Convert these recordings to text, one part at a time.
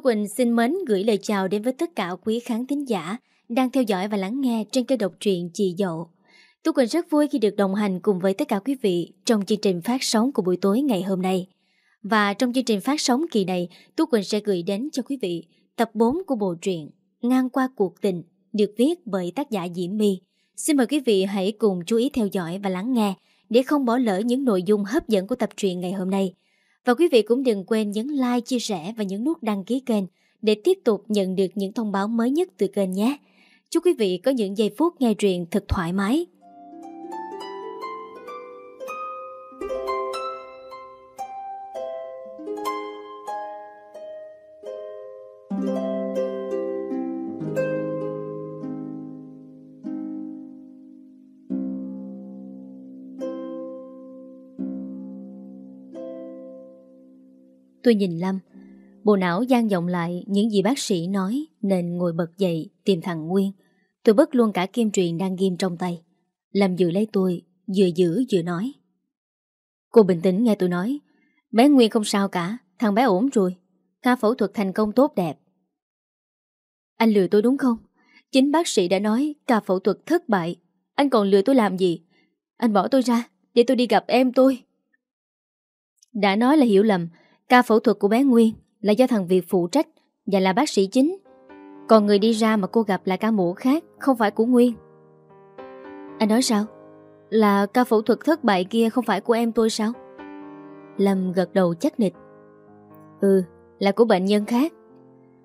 Tú Quỳnh xin mến gửi lời chào đến với tất cả quý khán thính giả đang theo dõi và lắng nghe trên kênh độc truyện Chị Dậu. Tú Quỳnh rất vui khi được đồng hành cùng với tất cả quý vị trong chương trình phát sóng của buổi tối ngày hôm nay. Và trong chương trình phát sóng kỳ này, Tú Quỳnh sẽ gửi đến cho quý vị tập 4 của bộ truyện Ngang qua cuộc tình được viết bởi tác giả Diễm My. Xin mời quý vị hãy cùng chú ý theo dõi và lắng nghe để không bỏ lỡ những nội dung hấp dẫn của tập truyện ngày hôm nay. Và quý vị cũng đừng quên nhấn like, chia sẻ và nhấn nút đăng ký kênh để tiếp tục nhận được những thông báo mới nhất từ kênh nhé. Chúc quý vị có những giây phút nghe truyện thật thoải mái. Tôi nhìn Lâm. Bộ não gian vọng lại, những gì bác sĩ nói, Nên ngồi bật dậy, tìm thằng Nguyên. Tôi bất luôn cả kim truyền đang ghim trong tay. Lâm vừa lấy tôi, Vừa giữ, vừa nói. Cô bình tĩnh nghe tôi nói, Bé Nguyên không sao cả, Thằng bé ổn rồi. Ca phẫu thuật thành công tốt đẹp. Anh lừa tôi đúng không? Chính bác sĩ đã nói ca phẫu thuật thất bại. Anh còn lừa tôi làm gì? Anh bỏ tôi ra, để tôi đi gặp em tôi. Đã nói là hiểu lầm Ca phẫu thuật của bé Nguyên là do thằng Việt phụ trách và là bác sĩ chính. Còn người đi ra mà cô gặp là ca mổ khác, không phải của Nguyên. Anh nói sao? Là ca phẫu thuật thất bại kia không phải của em tôi sao? Lâm gật đầu chắc nịch. Ừ, là của bệnh nhân khác.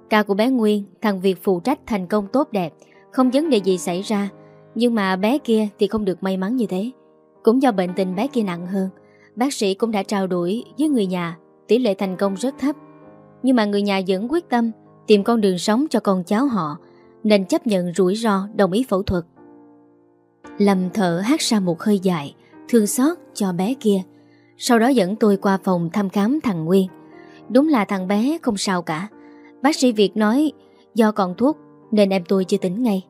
Ca của bé Nguyên, thằng Việt phụ trách thành công tốt đẹp, không vấn đề gì xảy ra. Nhưng mà bé kia thì không được may mắn như thế. Cũng do bệnh tình bé kia nặng hơn, bác sĩ cũng đã trao đổi với người nhà tỷ lệ thành công rất thấp. Nhưng mà người nhà vẫn quyết tâm tìm con đường sống cho con cháu họ, nên chấp nhận rủi ro đồng ý phẫu thuật. Lâm thở hát ra một hơi dài, thương xót cho bé kia. Sau đó dẫn tôi qua phòng thăm khám thằng Nguyên. Đúng là thằng bé không sao cả. Bác sĩ Việt nói do còn thuốc nên em tôi chưa tỉnh ngay.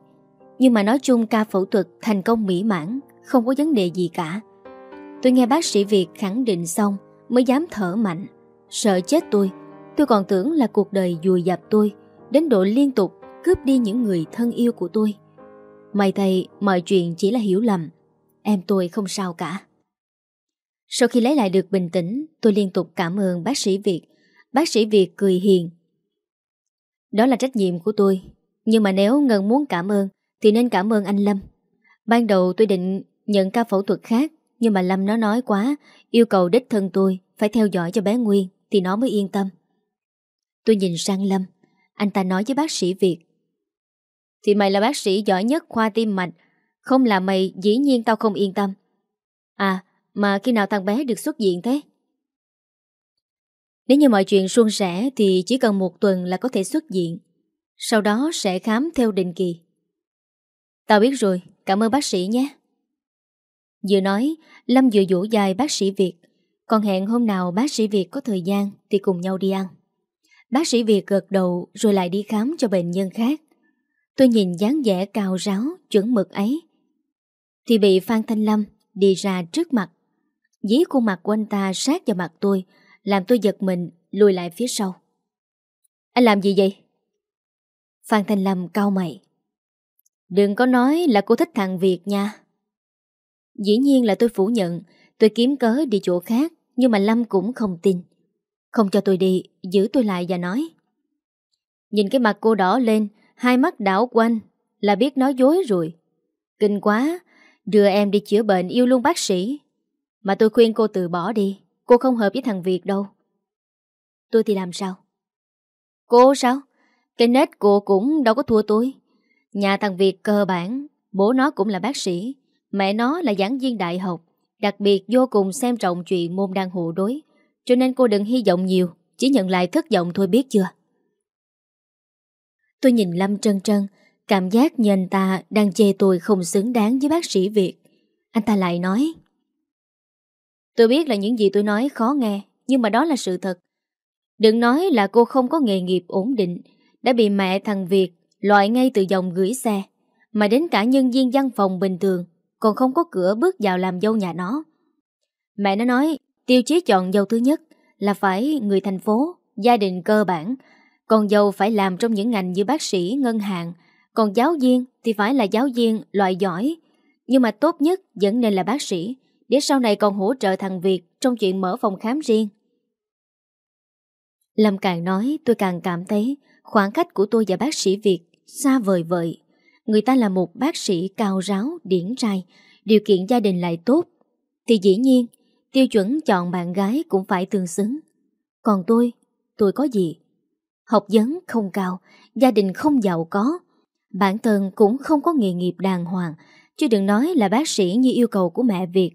Nhưng mà nói chung ca phẫu thuật thành công mỹ mãn, không có vấn đề gì cả. Tôi nghe bác sĩ Việt khẳng định xong mới dám thở mạnh. Sợ chết tôi. Tôi còn tưởng là cuộc đời dùi dập tôi, Đến độ liên tục cướp đi những người thân yêu của tôi. May thầy mọi chuyện chỉ là hiểu lầm, Em tôi không sao cả. Sau khi lấy lại được bình tĩnh, Tôi liên tục cảm ơn bác sĩ Việt. Bác sĩ Việt cười hiền. Đó là trách nhiệm của tôi, Nhưng mà nếu Ngân muốn cảm ơn, Thì nên cảm ơn anh Lâm. Ban đầu tôi định nhận ca phẫu thuật khác, Nhưng mà Lâm nó nói quá, Yêu cầu đích thân tôi Phải theo dõi cho bé Nguyên thì nó mới yên tâm. Tôi nhìn sang Lâm, anh ta nói với bác sĩ Việt. Thì mày là bác sĩ giỏi nhất khoa tim mạch, không là mày dĩ nhiên tao không yên tâm. À, mà khi nào thằng bé được xuất viện thế? Nếu như mọi chuyện suôn sẻ thì chỉ cần một tuần là có thể xuất viện. Sau đó sẽ khám theo định kỳ. Tao biết rồi, cảm ơn bác sĩ nhé. Vừa nói, Lâm vừa dỗ dài bác sĩ Việt. Còn hẹn hôm nào bác sĩ Việt có thời gian Thì cùng nhau đi ăn. Bác sĩ Việt gật đầu rồi lại đi khám cho bệnh nhân khác. Tôi nhìn dáng vẻ cao ráo, Chuẩn mực ấy. Thì bị Phan Thanh Lâm đi ra trước mặt. Dí khuôn mặt của anh ta sát vào mặt tôi, Làm tôi giật mình, lùi lại phía sau. Anh làm gì vậy? Phan Thanh Lâm cau mày. Đừng có nói là cô thích thằng Việt nha. Dĩ nhiên là tôi phủ nhận, Tôi kiếm cớ đi chỗ khác. Nhưng mà Lâm cũng không tin. Không cho tôi đi, Giữ tôi lại và nói. Nhìn cái mặt cô đỏ lên, Hai mắt đảo quanh, Là biết nói dối rồi. Kinh quá, Đưa em đi chữa bệnh yêu luôn bác sĩ. Mà tôi khuyên cô từ bỏ đi, Cô không hợp với thằng Việt đâu. Tôi thì làm sao? Cô sao? Cái nết cô cũng đâu có thua tôi. Nhà thằng Việt cơ bản, Bố nó cũng là bác sĩ, Mẹ nó là giảng viên đại học. Đặc biệt vô cùng xem trọng chuyện môn đang hộ đối, Cho nên cô đừng hy vọng nhiều, Chỉ nhận lại thất vọng thôi biết chưa? Tôi nhìn Lâm trân trân, Cảm giác như anh ta đang chê tôi không xứng đáng với bác sĩ Việt. Anh ta lại nói, Tôi biết là những gì tôi nói khó nghe, Nhưng mà đó là sự thật. Đừng nói là cô không có nghề nghiệp ổn định, Đã bị mẹ thằng Việt Loại ngay từ dòng gửi xe, Mà đến cả nhân viên văn phòng bình thường còn không có cửa bước vào làm dâu nhà nó. Mẹ nó nói tiêu chí chọn dâu thứ nhất là phải người thành phố, gia đình cơ bản, còn dâu phải làm trong những ngành như bác sĩ, ngân hàng. Còn giáo viên thì phải là giáo viên loại giỏi. Nhưng mà tốt nhất vẫn nên là bác sĩ Để sau này còn hỗ trợ thằng Việt Trong chuyện mở phòng khám riêng. Lâm càng nói tôi càng cảm thấy Khoảng cách của tôi và bác sĩ Việt Xa vời vợi. Người ta là một bác sĩ cao ráo, điển trai Điều kiện gia đình lại tốt. Thì dĩ nhiên Tiêu chuẩn chọn bạn gái cũng phải tương xứng. Còn tôi, tôi có gì? Học vấn không cao, gia đình không giàu có. Bản thân cũng không có nghề nghiệp đàng hoàng Chứ đừng nói là bác sĩ như yêu cầu của mẹ Việt.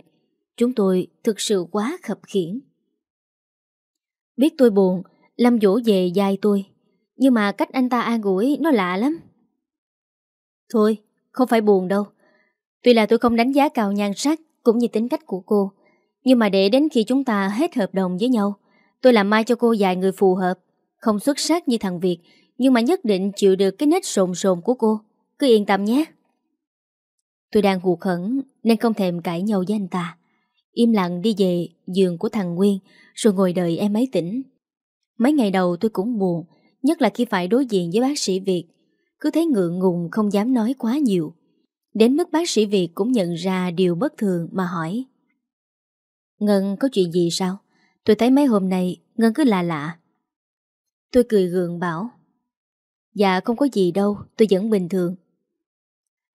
Chúng tôi thực sự quá khập khiển Biết tôi buồn Lâm Vũ về dài tôi. Nhưng mà cách anh ta an ủi nó lạ lắm. Thôi, không phải buồn đâu. Tuy là tôi không đánh giá cao nhan sắc Cũng như tính cách của cô Nhưng mà để đến khi chúng ta hết hợp đồng với nhau Tôi làm mai cho cô vài người phù hợp Không xuất sắc như thằng Việt Nhưng mà nhất định chịu được cái nết sồn sồn của cô. Cứ yên tâm nhé. Tôi đang hụt hẫng Nên không thèm cãi nhau với anh ta. Im lặng đi về giường của thằng Nguyên Rồi ngồi đợi em ấy tỉnh. Mấy ngày đầu tôi cũng buồn Nhất là khi phải đối diện với bác sĩ Việt cứ thấy ngượng ngùng, không dám nói quá nhiều. Đến mức bác sĩ Việt cũng nhận ra điều bất thường mà hỏi. Ngân, có chuyện gì sao? Tôi thấy mấy hôm nay Ngân cứ lạ lạ. Tôi cười gượng bảo. Dạ không có gì đâu, Tôi vẫn bình thường.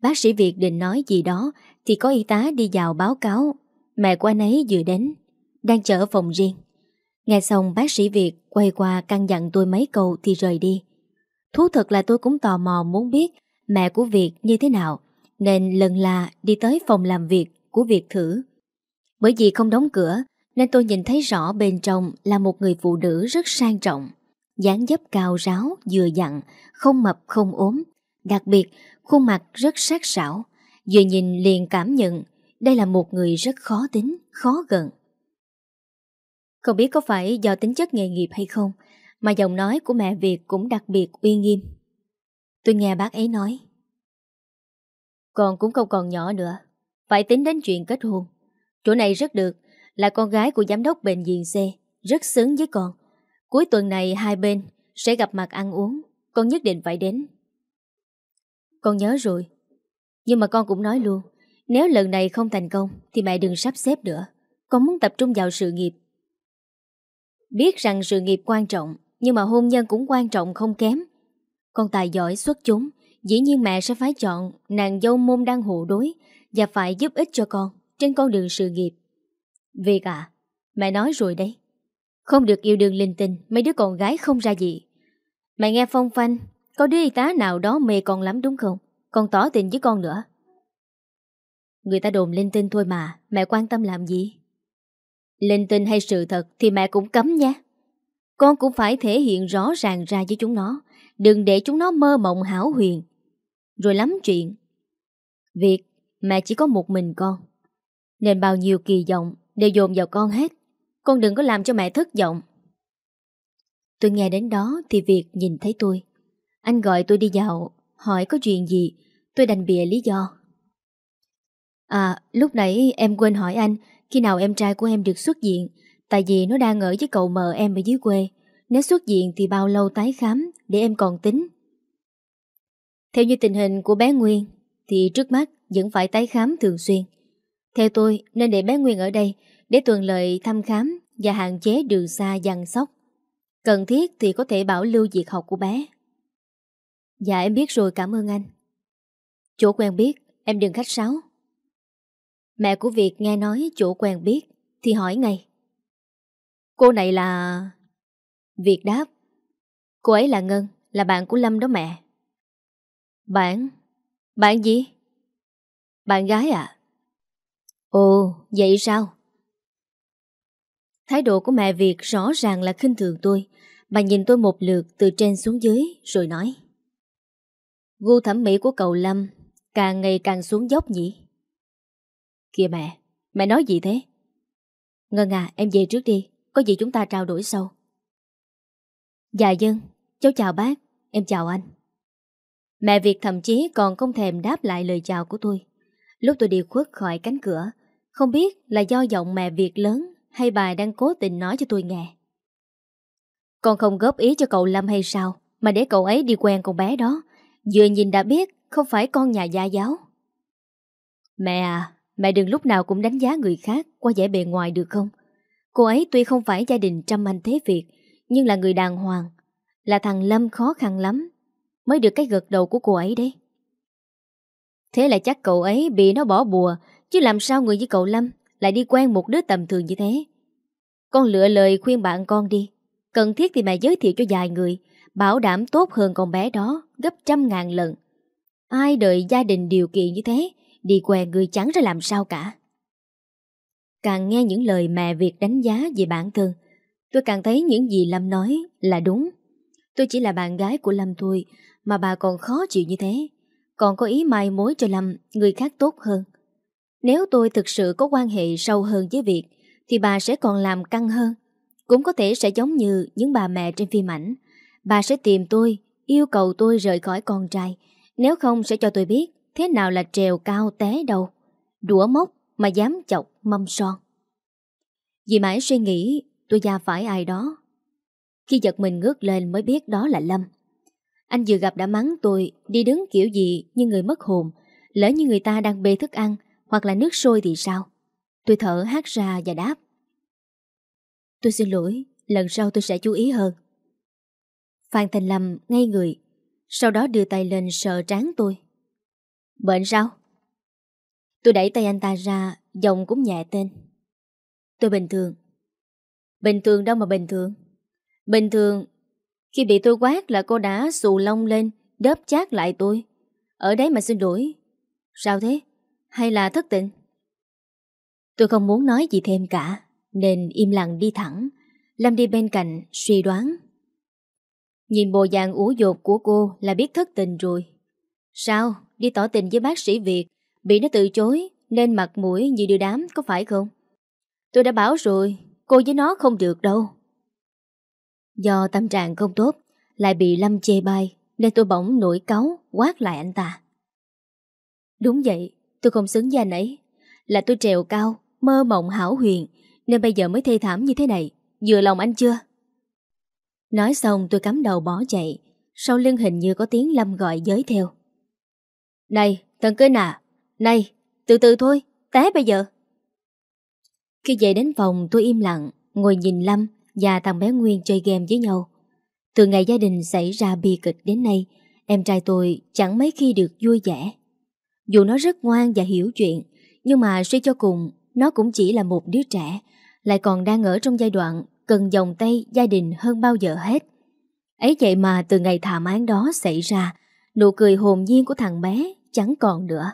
Bác sĩ Việt định nói gì đó Thì có y tá đi vào báo cáo. Mẹ của anh ấy vừa đến, Đang chờ ở phòng riêng. Nghe xong bác sĩ Việt quay qua căn dặn tôi mấy câu thì rời đi. Thú thật là tôi cũng tò mò muốn biết Mẹ của Việt như thế nào Nên lần là đi tới phòng làm việc của Việt thử Bởi vì không đóng cửa Nên tôi nhìn thấy rõ bên trong là một người phụ nữ rất sang trọng dáng dấp cao ráo, vừa dặn, không mập không ốm Đặc biệt, khuôn mặt rất sắc sảo Vừa nhìn liền cảm nhận đây là một người rất khó tính, khó gần. Không biết có phải do tính chất nghề nghiệp hay không, mà giọng nói của mẹ Việt cũng đặc biệt uy nghiêm. Tôi nghe bác ấy nói. Con cũng không còn nhỏ nữa, phải tính đến chuyện kết hôn. Chỗ này rất được, là con gái của giám đốc bệnh viện C, rất xứng với con. Cuối tuần này hai bên sẽ gặp mặt ăn uống, con nhất định phải đến. Con nhớ rồi, nhưng mà con cũng nói luôn, nếu lần này không thành công Thì mẹ đừng sắp xếp nữa Con muốn tập trung vào sự nghiệp Biết rằng sự nghiệp quan trọng nhưng mà hôn nhân cũng quan trọng không kém. Con tài giỏi xuất chúng, Dĩ nhiên mẹ sẽ phải chọn Nàng dâu môn đang hộ đối Và phải giúp ích cho con Trên con đường sự nghiệp. Việc cả Mẹ nói rồi đấy. Không được yêu đương linh tinh, Mấy đứa con gái không ra gì. Mẹ nghe phong phanh, Có đứa y tá nào đó mê con lắm đúng không? Con tỏ tình với con nữa. Người ta đồn linh tinh thôi mà, Mẹ quan tâm làm gì? Linh tinh hay sự thật thì mẹ cũng cấm nhé. Con cũng phải thể hiện rõ ràng ra với chúng nó. Đừng để chúng nó mơ mộng hảo huyền. Rồi lắm chuyện. Việc mẹ chỉ có một mình con. Nên bao nhiêu kỳ vọng Đều dồn vào con hết. Con đừng có làm cho mẹ thất vọng. Tôi nghe đến đó Thì Việt nhìn thấy tôi. Anh gọi tôi đi vào Hỏi có chuyện gì. Tôi đành bịa lý do. À lúc nãy em quên hỏi anh, Khi nào em trai của em được xuất diện. Tại vì nó đang ở với cậu mờ em ở dưới quê. Nếu xuất viện thì bao lâu tái khám Để em còn tính? Theo như tình hình của bé Nguyên, Thì trước mắt vẫn phải tái khám thường xuyên. Theo tôi, nên để bé Nguyên ở đây Để tuần lợi thăm khám Và hạn chế đường xa dằn sóc. Cần thiết thì có thể bảo lưu việc học của bé. Dạ em biết rồi, cảm ơn anh. Chỗ quen biết, Em đừng khách sáo. Mẹ của Việt nghe nói chỗ quen biết Thì hỏi ngay. Cô này là... Việt đáp Cô ấy là Ngân Là bạn của Lâm đó mẹ Bạn? Bạn gì? Bạn gái à? Ồ, vậy sao? Thái độ của mẹ Việt rõ ràng là khinh thường tôi Bà nhìn tôi một lượt từ trên xuống dưới Rồi nói Gu thẩm mỹ của cậu Lâm Càng ngày càng xuống dốc nhỉ Kìa mẹ, mẹ nói gì thế? Ngân à, em về trước đi, có gì chúng ta trao đổi sau. Dạ dân, cháu chào bác, em chào anh. Mẹ Việt thậm chí còn không thèm đáp lại lời chào của tôi. Lúc tôi đi khuất khỏi cánh cửa, không biết là do giọng mẹ Việt lớn hay bà đang cố tình nói cho tôi nghe. Con không góp ý cho cậu Lâm hay sao? Mà để cậu ấy đi quen con bé đó Vừa nhìn đã biết Không phải con nhà gia giáo Mẹ à Mẹ đừng lúc nào cũng đánh giá người khác Qua vẻ bề ngoài được không Cô ấy tuy không phải gia đình trăm anh thế Việt, Nhưng là người đàng hoàng, Là thằng Lâm khó khăn lắm Mới được cái gật đầu của cô ấy đấy. Thế là chắc cậu ấy bị nó bỏ bùa, Chứ làm sao người với cậu Lâm Lại đi quen một đứa tầm thường như thế? Con lựa lời khuyên bạn con đi, Cần thiết thì mẹ giới thiệu cho vài người, Bảo đảm tốt hơn con bé đó Gấp trăm ngàn lần. Ai đợi gia đình điều kiện như thế, Đi quen người chẳng ra làm sao cả. Càng nghe những lời mẹ Việt đánh giá về bản thân, Tôi càng thấy những gì Lâm nói là đúng. Tôi chỉ là bạn gái của Lâm thôi, Mà bà còn khó chịu như thế. Còn có ý mai mối cho Lâm, Người khác tốt hơn. Nếu tôi thực sự có quan hệ sâu hơn với Việt, Thì bà sẽ còn làm căng hơn. Cũng có thể sẽ giống như những bà mẹ trên phim ảnh. Bà sẽ tìm tôi, Yêu cầu tôi rời khỏi con trai. Nếu không sẽ cho tôi biết Thế nào là trèo cao té đầu. Đũa mốc mà dám chọc mâm son. Vì mãi suy nghĩ, Tôi ra phải ai đó. Khi giật mình ngước lên mới biết đó là Lâm. Anh vừa gặp đã mắng tôi, Đi đứng kiểu gì như người mất hồn, Lỡ như người ta đang bê thức ăn Hoặc là nước sôi thì sao? Tôi thở hát ra và đáp. Tôi xin lỗi, Lần sau tôi sẽ chú ý hơn. Phan Thành Lâm ngay người, Sau đó đưa tay lên sờ trán tôi. Bệnh sao? Tôi đẩy tay anh ta ra, Giọng cũng nhẹ tên. Tôi bình thường. Bình thường đâu mà bình thường. Bình thường, Khi bị tôi quát là cô đã xù lông lên, Đớp chát lại tôi. Ở đấy mà xin lỗi. Sao thế? Hay là thất tình? Tôi không muốn nói gì thêm cả, Nên im lặng đi thẳng. Lâm đi bên cạnh, suy đoán. Nhìn bộ dạng ủ dột của cô là biết thất tình rồi. Sao? Đi tỏ tình với bác sĩ Việt. Bị nó từ chối Nên mặt mũi như đưa đám, có phải không? Tôi đã bảo rồi, Cô với nó không được đâu. Do tâm trạng không tốt, Lại bị Lâm chê bai, Nên tôi bỗng nổi cáu, quát lại anh ta. Đúng vậy, Tôi không xứng với anh ấy. Là tôi trèo cao, Mơ mộng hảo huyền, Nên bây giờ mới thê thảm như thế này. Vừa lòng anh chưa? Nói xong, tôi cắm đầu bỏ chạy. Sau lưng hình như có tiếng Lâm gọi giới theo. Này thần cưới à này, từ từ thôi, Té bây giờ. Khi về đến phòng, tôi im lặng, Ngồi nhìn Lâm và thằng bé Nguyên chơi game với nhau. Từ ngày gia đình xảy ra bi kịch đến nay, Em trai tôi chẳng mấy khi được vui vẻ. Dù nó rất ngoan và hiểu chuyện, Nhưng mà suy cho cùng, Nó cũng chỉ là một đứa trẻ, Lại còn đang ở trong giai đoạn Cần dòng tay gia đình hơn bao giờ hết. Ấy vậy mà từ ngày thảm án đó xảy ra, Nụ cười hồn nhiên của thằng bé chẳng còn nữa.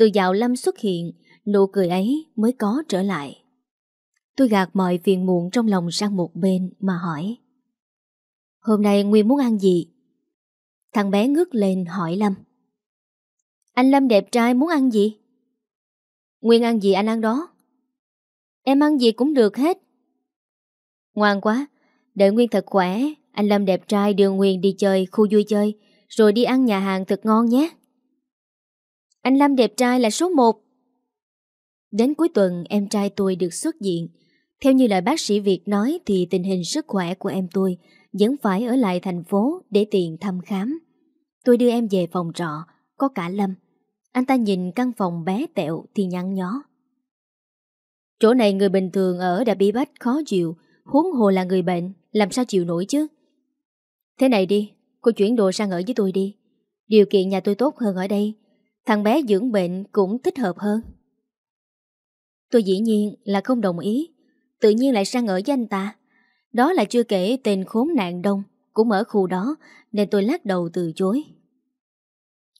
Từ dạo Lâm xuất hiện, Nụ cười ấy mới có trở lại Tôi gạt mọi phiền muộn trong lòng sang một bên mà hỏi, Hôm nay Nguyên muốn ăn gì? Thằng bé ngước lên hỏi Lâm, Anh Lâm đẹp trai muốn ăn gì? Nguyên ăn gì anh ăn đó? Em ăn gì cũng được hết Ngoan quá, Đợi Nguyên thật khỏe, Anh Lâm đẹp trai đưa Nguyên đi chơi khu vui chơi, Rồi đi ăn nhà hàng thật ngon nhé anh Lâm đẹp trai là số 1 Đến cuối tuần, em trai tôi được xuất viện. Theo như lời bác sĩ Việt nói, Thì tình hình sức khỏe của em tôi Vẫn phải ở lại thành phố Để tiền thăm khám. Tôi đưa em về phòng trọ, Có cả Lâm. Anh ta nhìn căn phòng bé tẹo thì nhăn nhó. Chỗ này người bình thường ở đã bị bách khó chịu, Huống hồ là người bệnh, Làm sao chịu nổi chứ? Thế này đi, Cô chuyển đồ sang ở với tôi đi. Điều kiện nhà tôi tốt hơn ở đây Thằng bé dưỡng bệnh cũng thích hợp hơn. Tôi dĩ nhiên là không đồng ý. Tự nhiên lại sang ở với anh ta. Đó là chưa kể tên khốn nạn đông Cũng ở khu đó, Nên tôi lắc đầu từ chối.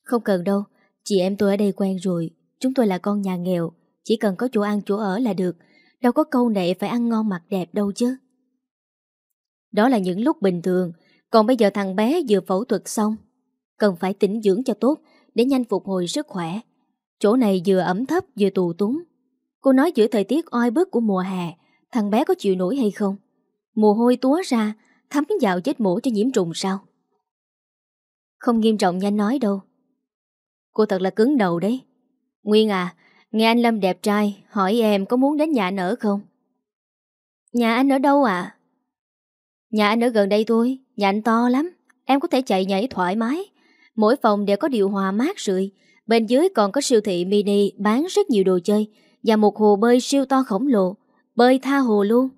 Không cần đâu, Chị em tôi ở đây quen rồi. Chúng tôi là con nhà nghèo. Chỉ cần có chỗ ăn chỗ ở là được. Đâu có câu nệ phải ăn ngon mặc đẹp đâu chứ. Đó là những lúc bình thường. Còn bây giờ thằng bé vừa phẫu thuật xong, Cần phải tĩnh dưỡng cho tốt. Để nhanh phục hồi sức khỏe. Chỗ này vừa ẩm thấp vừa tù túng. Cô nói giữa thời tiết oi bức của mùa hè, Thằng bé có chịu nổi hay không? Mồ hôi túa ra, Thấm vào chết mổ cho nhiễm trùng sao? Không nghiêm trọng nhanh nói đâu. Cô thật là cứng đầu đấy. Nguyên à Nghe anh Lâm đẹp trai Hỏi em có muốn đến nhà anh ở không? Nhà anh ở đâu ạ Nhà anh ở gần đây thôi, Nhà anh to lắm, Em có thể chạy nhảy thoải mái. Mỗi phòng đều có điều hòa mát rượi. Bên dưới còn có siêu thị mini bán rất nhiều đồ chơi Và một hồ bơi siêu to khổng lồ. Bơi tha hồ luôn.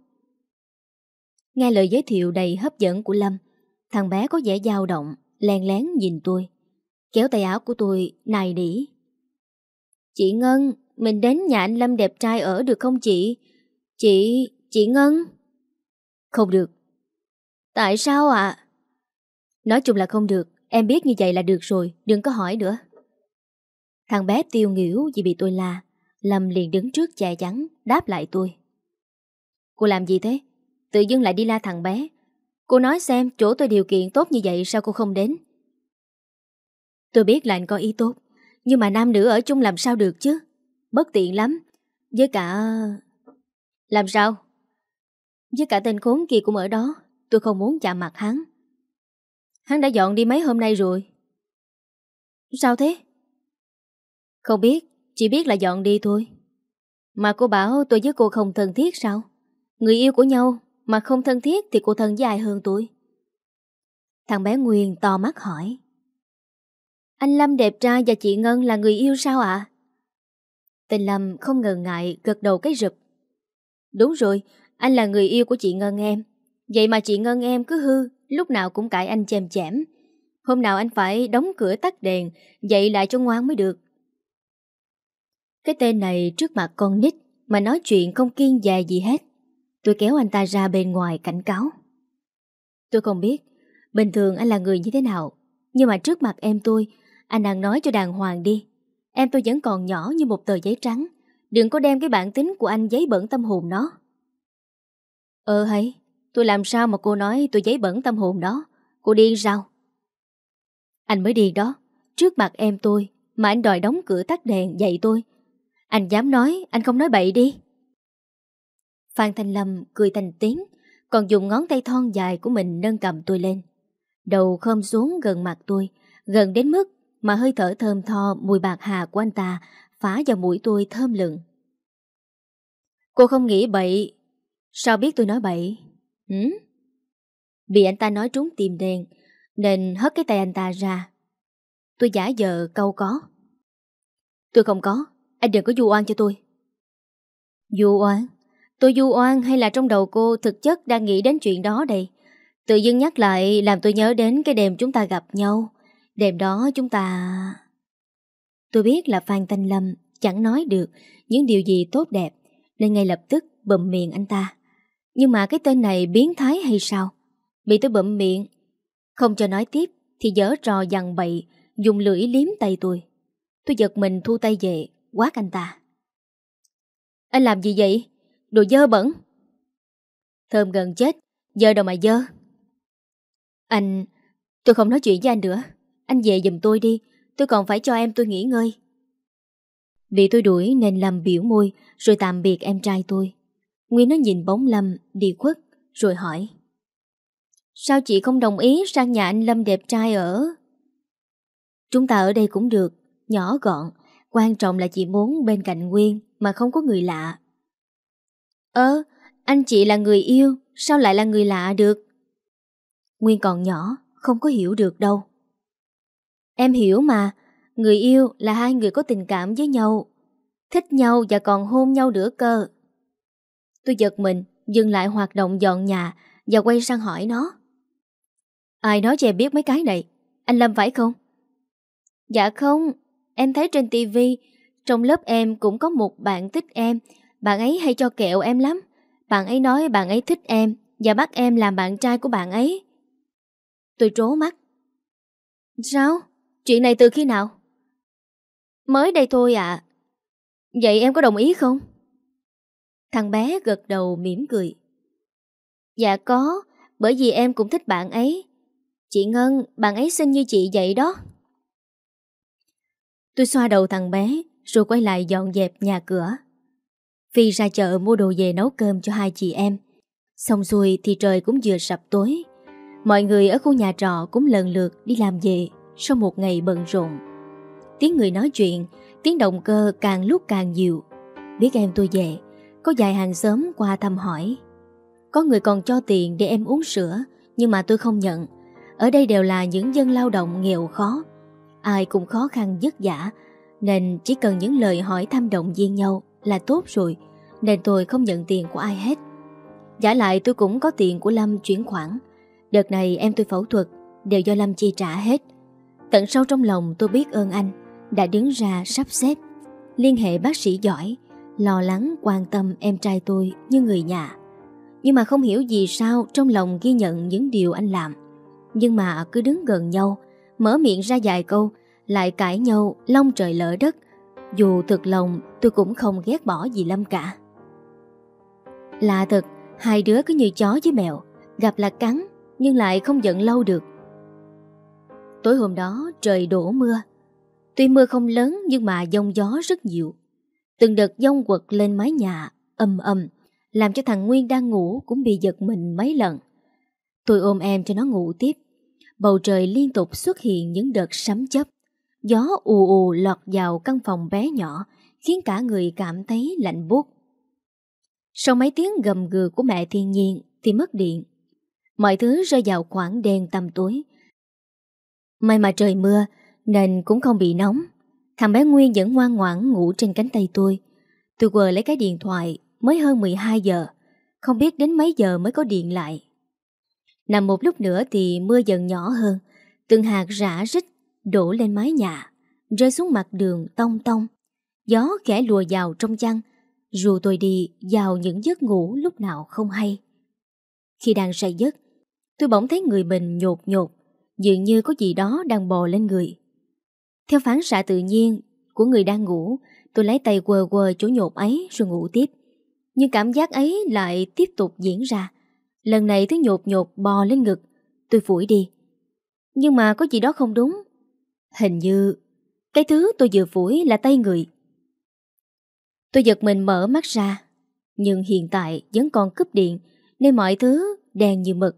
Nghe lời giới thiệu đầy hấp dẫn của Lâm, Thằng bé có vẻ dao động, Len lén nhìn tôi. Kéo tay áo của tôi, nài đỉ. Chị Ngân, Mình đến nhà anh Lâm đẹp trai ở được không chị? Chị... chị Ngân? Không được. Tại sao ạ? Nói chung là không được. Em biết như vậy là được rồi, Đừng có hỏi nữa. Thằng bé tiêu nghỉu vì bị tôi la, Lâm liền đứng trước che chắn, Đáp lại tôi. Cô làm gì thế? Tự dưng lại đi la thằng bé. Cô nói xem chỗ tôi điều kiện tốt như vậy Sao cô không đến? Tôi biết là anh có ý tốt, Nhưng mà nam nữ ở chung làm sao được chứ? Bất tiện lắm. Với cả Làm sao? Với cả tên khốn kia cũng ở đó, Tôi không muốn chạm mặt hắn. Hắn đã dọn đi mấy hôm nay rồi. Sao thế? Không biết, Chỉ biết là dọn đi thôi. Mà cô bảo tôi với cô không thân thiết sao? Người yêu của nhau Mà không thân thiết thì cô thân với ai hơn tôi. Thằng bé Nguyên to mắt hỏi. Anh Lâm đẹp trai và chị Ngân là người yêu sao ạ? Tên Lâm không ngần ngại gật đầu cái rụp. Đúng rồi, Anh là người yêu của chị Ngân em. Vậy mà chị Ngân em cứ hư Lúc nào cũng cãi anh chèm chẻm. Hôm nào anh phải đóng cửa tắt đèn, Dậy lại cho ngoan mới được. Cái tên này trước mặt con nít Mà nói chuyện không kiên dài gì hết. Tôi kéo anh ta ra bên ngoài cảnh cáo. Tôi không biết, Bình thường anh là người như thế nào, Nhưng mà trước mặt em tôi, Anh đang nói cho đàng hoàng đi. Em tôi vẫn còn nhỏ như một tờ giấy trắng. Đừng có đem cái bản tính của anh giấy bẩn tâm hồn nó. Ờ hay. Tôi làm sao mà cô nói tôi giấy bẩn tâm hồn đó? Cô điên sao? Anh mới điên đó. Trước mặt em tôi, Mà anh đòi đóng cửa tắt đèn dạy tôi. Anh dám nói, Anh không nói bậy đi. Phan Thanh Lâm cười thành tiếng, Còn dùng ngón tay thon dài của mình nâng cầm tôi lên. Đầu khom xuống gần mặt tôi, Gần đến mức Mà hơi thở thơm tho mùi bạc hà của anh ta Phá vào mũi tôi thơm lừng. Cô không nghĩ bậy. Sao biết tôi nói bậy? Hử? Vì anh ta nói trúng tìm đen, Nên hất cái tay anh ta ra Tôi giả vờ câu có Tôi không có, Anh đừng có du oan cho tôi Du oan? Tôi du oan hay là trong đầu cô thực chất đang nghĩ đến chuyện đó đây? Tự dưng nhắc lại làm tôi nhớ đến cái đêm chúng ta gặp nhau. Đêm đó chúng ta... Tôi biết là Phan Thanh Lâm chẳng nói được những điều gì tốt đẹp, nên ngay lập tức bầm miệng anh ta. Nhưng mà cái tên này biến thái hay sao? Bị tôi bậm miệng. Không cho nói tiếp thì dở trò dằn bậy, dùng lưỡi liếm tay tôi. Tôi giật mình thu tay về, quát anh ta. Anh làm gì vậy? Đồ dơ bẩn. Thơm gần chết, giờ đâu mà dơ. Anh... Tôi không nói chuyện với anh nữa. Anh về giùm tôi đi, tôi còn phải cho em tôi nghỉ ngơi. vì tôi đuổi nên làm biểu môi rồi tạm biệt em trai tôi. Nguyên nó nhìn bóng Lâm đi khuất rồi hỏi Sao chị không đồng ý sang nhà anh Lâm đẹp trai ở? Chúng ta ở đây cũng được, nhỏ gọn, quan trọng là chị muốn bên cạnh Nguyên mà không có người lạ. Ơ, anh chị là người yêu, sao lại là người lạ được? Nguyên còn nhỏ, không có hiểu được đâu. Em hiểu mà, người yêu là hai người có tình cảm với nhau, thích nhau và còn hôn nhau nữa cơ. Tôi giật mình, dừng lại hoạt động dọn nhà và quay sang hỏi nó. Ai nói cho em biết mấy cái này? Anh Lâm phải không? Dạ không, em thấy trên tivi trong lớp em cũng có một bạn thích em, bạn ấy hay cho kẹo em lắm. Bạn ấy nói bạn ấy thích em và bắt em làm bạn trai của bạn ấy. Tôi trố mắt. Sao? Chuyện này từ khi nào? Mới đây thôi ạ. Vậy em có đồng ý không? Thằng bé gật đầu mỉm cười. Dạ có, bởi vì em cũng thích bạn ấy. Chị Ngân, bạn ấy xinh như chị vậy đó. Tôi xoa đầu thằng bé, rồi quay lại dọn dẹp nhà cửa. Phi ra chợ mua đồ về nấu cơm cho hai chị em. Xong xuôi thì trời cũng vừa sập tối. Mọi người ở khu nhà trọ cũng lần lượt đi làm về sau một ngày bận rộn. Tiếng người nói chuyện, tiếng động cơ càng lúc càng nhiều. Biết em tôi về, có vài hàng xóm qua thăm hỏi. Có người còn cho tiền để em uống sữa, Nhưng mà tôi không nhận. Ở đây đều là những dân lao động nghèo khó. Ai cũng khó khăn, vất vả, Nên chỉ cần những lời hỏi thăm động viên nhau là tốt rồi, Nên tôi không nhận tiền của ai hết. Giả lại tôi cũng có tiền của Lâm chuyển khoản. Đợt này em tôi phẫu thuật, Đều do Lâm chi trả hết. Tận sâu trong lòng tôi biết ơn anh, Đã đứng ra sắp xếp. Liên hệ bác sĩ giỏi Lo lắng, quan tâm em trai tôi như người nhà. Nhưng mà không hiểu gì sao Trong lòng ghi nhận những điều anh làm. Nhưng mà cứ đứng gần nhau, Mở miệng ra vài câu, Lại cãi nhau, long trời lỡ đất. Dù thực lòng, tôi cũng không ghét bỏ gì Lâm cả. Lạ thật, Hai đứa cứ như chó với mèo, Gặp là cắn, Nhưng lại không giận lâu được. Tối hôm đó trời đổ mưa. Tuy mưa không lớn, nhưng mà giông gió rất nhiều. Từng đợt giông quật lên mái nhà Âm âm Làm cho thằng Nguyên đang ngủ cũng bị giật mình mấy lần. Tôi ôm em cho nó ngủ tiếp. Bầu trời liên tục xuất hiện những đợt sấm chớp, Gió ù ù lọt vào căn phòng bé nhỏ Khiến cả người cảm thấy lạnh buốt. Sau mấy tiếng gầm gừ của mẹ thiên nhiên Thì mất điện. Mọi thứ rơi vào khoảng đen tăm tối. May mà trời mưa Nên cũng không bị nóng. Thằng bé Nguyên vẫn ngoan ngoãn ngủ trên cánh tay tôi. Tôi quờ lấy cái điện thoại, Mới hơn 12 giờ. Không biết đến mấy giờ mới có điện lại. Nằm một lúc nữa thì mưa dần nhỏ hơn. Từng hạt rã rít Đổ lên mái nhà, Rơi xuống mặt đường tông tông Gió khẽ lùa vào trong chăn Dù tôi đi vào những giấc ngủ lúc nào không hay. Khi đang say giấc, Tôi bỗng thấy người mình nhột nhột, Dường như có gì đó đang bò lên người. Theo phán xạ tự nhiên Của người đang ngủ, Tôi lấy tay quờ quờ chỗ nhột ấy rồi ngủ tiếp. Nhưng cảm giác ấy lại tiếp tục diễn ra. Lần này thứ nhột nhột bò lên ngực, Tôi phủi đi. Nhưng mà có gì đó không đúng. Hình như Cái thứ tôi vừa phủi là tay người. Tôi giật mình mở mắt ra, Nhưng hiện tại vẫn còn cúp điện Nên mọi thứ đèn như mực.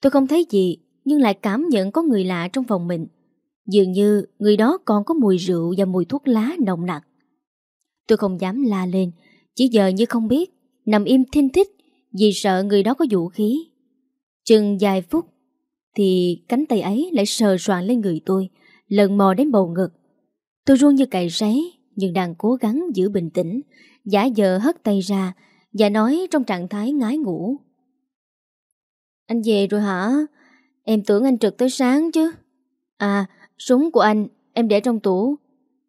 Tôi không thấy gì Nhưng lại cảm nhận có người lạ trong phòng mình. Dường như người đó còn có mùi rượu Và mùi thuốc lá nồng nặc. Tôi không dám la lên, Chỉ giờ như không biết, Nằm im thinh thích Vì sợ người đó có vũ khí. Chừng vài phút Thì cánh tay ấy lại sờ soạn lên người tôi, Lần mò đến bầu ngực. Tôi run như cày sấy, Nhưng đang cố gắng giữ bình tĩnh, Giả vờ hất tay ra Và nói trong trạng thái ngái ngủ. Anh về rồi hả? Em tưởng anh trực tới sáng chứ. À súng của anh, Em để trong tủ.